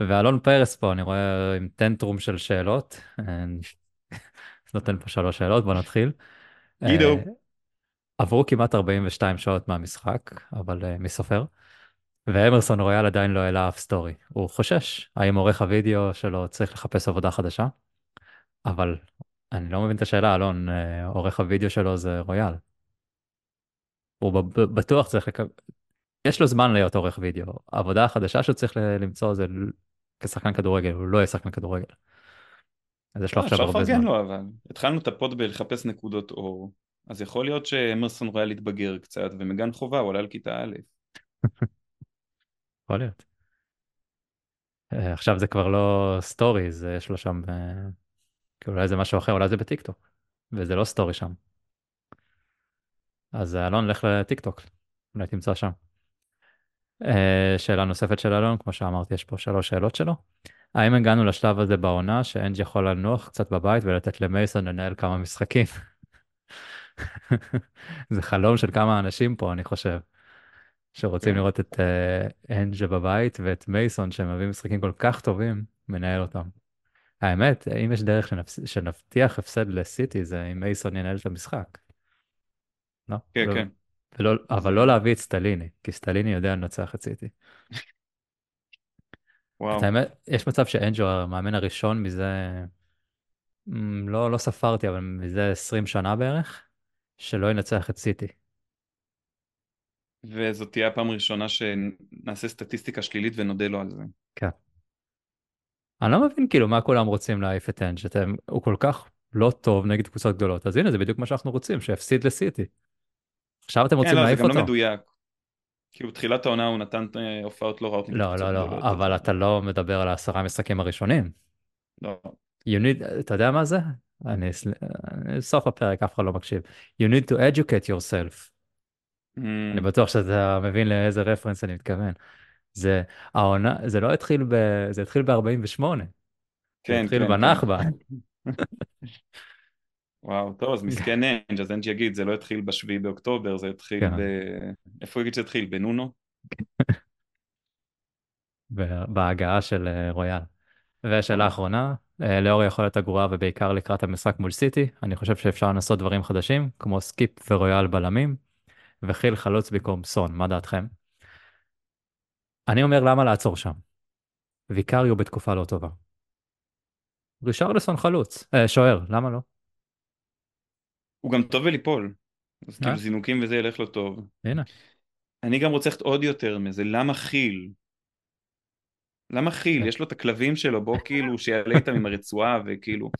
ואלון פרס פה, אני רואה עם טנטרום של שאלות. אני נותן פה שלוש שאלות, בוא נתחיל. גידו. אה, עברו כמעט 42 שעות מהמשחק, אבל אה, מי סופר? ואמרסון רויאל עדיין לא העלה אף סטורי. הוא חושש, האם עורך הוידאו שלו צריך לחפש עבודה חדשה? אבל אני לא מבין את השאלה, אלון, אה, עורך הוידאו שלו זה רויאל. הוא בטוח צריך לקבל... יש לו זמן להיות עורך וידאו. העבודה החדשה שהוא צריך למצוא זה כשחקן כדורגל, הוא לא יהיה שחקן כדורגל. אז יש לו לא, עכשיו הרבה זמן. לו, אבל התחלנו את ה pod בלחפש נקודות אור, אז יכול להיות שאמרסון רויאל התבגר קצת, ומגן חובה הוא עלה לכיתה א'. יכול להיות. אה, עכשיו זה כבר לא stories, יש לו שם, אה, כאילו אולי זה משהו אחר, אולי זה בטיקטוק, וזה לא story שם. אז אה, אלון, לך לטיקטוק, אולי תמצא שם. אה, שאלה נוספת של אלון, כמו שאמרתי, יש פה שלוש שאלות שלו. האם הגענו לשלב הזה בעונה שאנג' יכול לנוח קצת בבית ולתת למייסון לנהל כמה משחקים? זה חלום של כמה אנשים פה, אני חושב, שרוצים כן, לראות את אה, אנג' בבית ואת מייסון, שמביא משחקים כל כך טובים, מנהל אותם. האמת, אם יש דרך שנפס... שנבטיח הפסד לסיטי, זה אם מייסון ינהל את המשחק. לא? כן, לא... כן. ולא... אבל. לא להביא את סטליני, כי סטליני יודע לנצח את סיטי. וואו. האמת, יש מצב שאנג'ו המאמן הראשון מזה, לא, לא ספרתי, אבל מזה 20 שנה בערך, שלא ינצח את סיטי. וזאת תהיה הפעם הראשונה שנעשה סטטיסטיקה שלילית ונודה לו על זה. כן. אני לא מבין כאילו מה כולם רוצים להעיף את אנג' אתם, הוא כל כך לא טוב נגד קבוצות גדולות, אז הנה זה בדיוק מה שאנחנו רוצים, שיפסיד לסיטי. עכשיו אתם כן, רוצים לא, זה להעיף גם לא אותו. מדויק. כאילו בתחילת העונה הוא נתן אה, הופעות לא רעות לא, לא, לא. אבל. אתה לא מדבר על העשרה משחקים הראשונים. לא. You need, אתה יודע מה זה? אני, אני- סוף הפרק, אף אחד לא מקשיב. You need to educate yourself. אני Mm, בטוח שאתה מבין לאיזה reference אני מתכוון. זה העונה, זה לא התחיל ב... זה התחיל ב-48. זה כן, התחיל כן, כן. בנכבה. וואו, טוב, אז מסכן אנג', אז אנג' יגיד, זה לא התחיל בשביעי באוקטובר, זה התחיל ב... כן, איפה הוא יגיד שזה התחיל? בנונו? בהגעה של אה, רויאל. ושאלה. אחרונה, אה, לאור היכולת הגרועה ובעיקר לקראת המשחק מול סיטי, אני חושב שאפשר לנסות דברים חדשים, כמו סקיפ ורויאל בלמים, וחיל חלוץ במקום סון, מה דעתכם? אני אומר למה לעצור שם? ויקריו בתקופה לא טובה. רישרלסון חלוץ, אה, שוער, למה לא? הוא גם טוב בליפול, אז אה, כאילו זינוקים וזה ילך לו טוב. הנה. אני גם רוצה ללכת עוד יותר מזה, למה חיל? למה חיל? כן. יש לו את הכלבים שלו, בוא כאילו שיעלה איתם עם הרצועה וכאילו...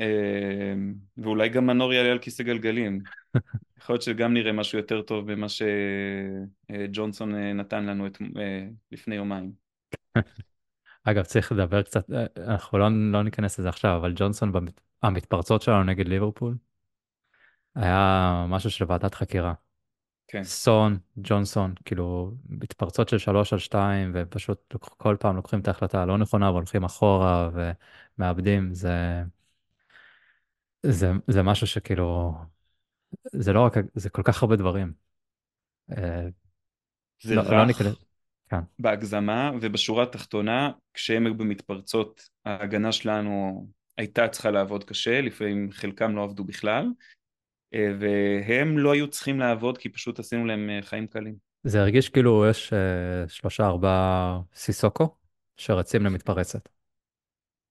אה, ואולי גם מנור יעלה על כיסא גלגלים. יכול להיות שגם נראה משהו יותר טוב ממה שג'ונסון אה, נתן לנו את, אה, לפני יומיים. אגב, צריך לדבר קצת, אה, אנחנו לא, לא ניכנס לזה עכשיו, אבל ג'ונסון, במת... המתפרצות שלנו נגד ליברפול, היה משהו של ועדת חקירה. כן. סון, ג'ונסון, כאילו, מתפרצות של שלוש על שתיים, ופשוט כל פעם לוקחים את ההחלטה הלא נכונה והולכים אחורה ומאבדים, זה, זה, זה משהו שכאילו, זה לא רק, זה כל כך הרבה דברים. אה, זה לא, לא רך כן. בהגזמה, ובשורה התחתונה, כשהם במתפרצות, ההגנה שלנו הייתה צריכה לעבוד קשה, לפעמים חלקם לא עבדו בכלל, אה, והם לא היו צריכים לעבוד כי פשוט עשינו להם אה, חיים קלים. זה הרגיש כאילו יש שלושה ארבעה סיסוקו שרצים למתפרצת.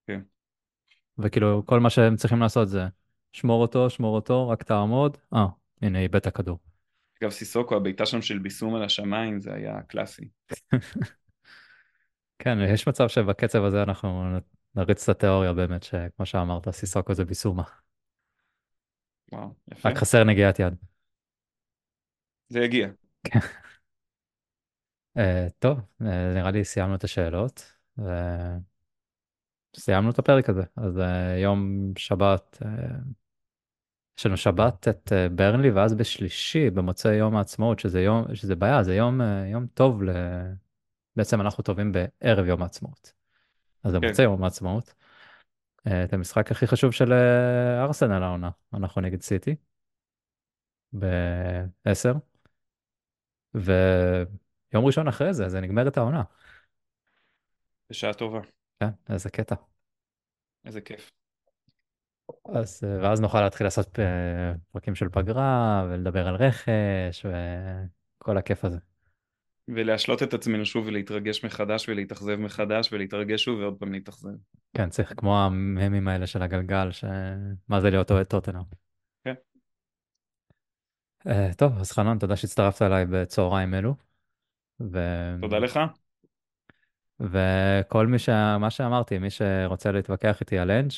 כן. וכאילו כל מה שהם צריכים לעשות זה שמור אותו, שמור אותו, רק תעמוד, אה, הנה איבד את הכדור. אגב, סיסוקו, הבעיטה שם של ביסום על השמיים, זה היה קלאסי. כן, יש מצב שבקצב הזה אנחנו נריץ את התיאוריה באמת, שכמו שאמרת, סיסוקו זה ביסומה. וואו, יפה. רק חסר נגיעת יד. זה יגיע. אה, טוב, אה, נראה לי סיימנו את השאלות, וסיימנו את הפרק הזה. אז אה, יום שבת, אה, יש לנו שבת את אה, ברנלי, ואז בשלישי, במוצאי יום העצמאות, שזה יום, שזה בעיה, זה יום, אה, יום טוב ל... בעצם אנחנו טובים בערב יום העצמאות. אז כן. במוצאי יום העצמאות, אה, את המשחק הכי חשוב של ארסנל העונה, אנחנו נגד סיטי, ב-10, ויום ראשון אחרי זה, זה נגמרת העונה. בשעה טובה. כן, איזה קטע. איזה כיף. אז, אה, ואז נוכל להתחיל לעשות אה, פרקים של פגרה, ולדבר על רכש, וכל הכיף הזה. ולהשלות את עצמנו שוב ולהתרגש מחדש ולהתאכזב מחדש ולהתרגש שוב ועוד פעם להתאכזב. כן, צריך, כמו הממים האלה של הגלגל, שמה זה להיות אוהד טוטנאם. כן. אה, טוב, אז חנן, תודה שהצטרפת אליי בצהריים אלו. ו... תודה לך. וכל מי ש... מה שאמרתי, מי שרוצה להתווכח איתי על אנג',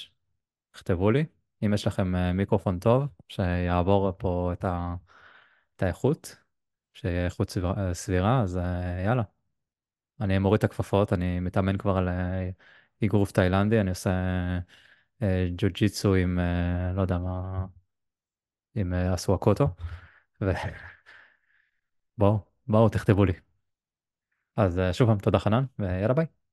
תכתבו לי. אם יש לכם אה, מיקרופון טוב, שיעבור פה את ה... את האיכות, שיהיה איכות סביר- אה, סבירה, אז אה, יאללה. אני מוריד את הכפפות, אני מתאמן כבר על אגרוף תאילנדי, אני עושה ג'ו-ג'יצו עם, לא יודע מה, עם אסוואקוטו. ובואו, בואו, תכתבו לי. אז שוב פעם, תודה חנן, ויאללה ביי.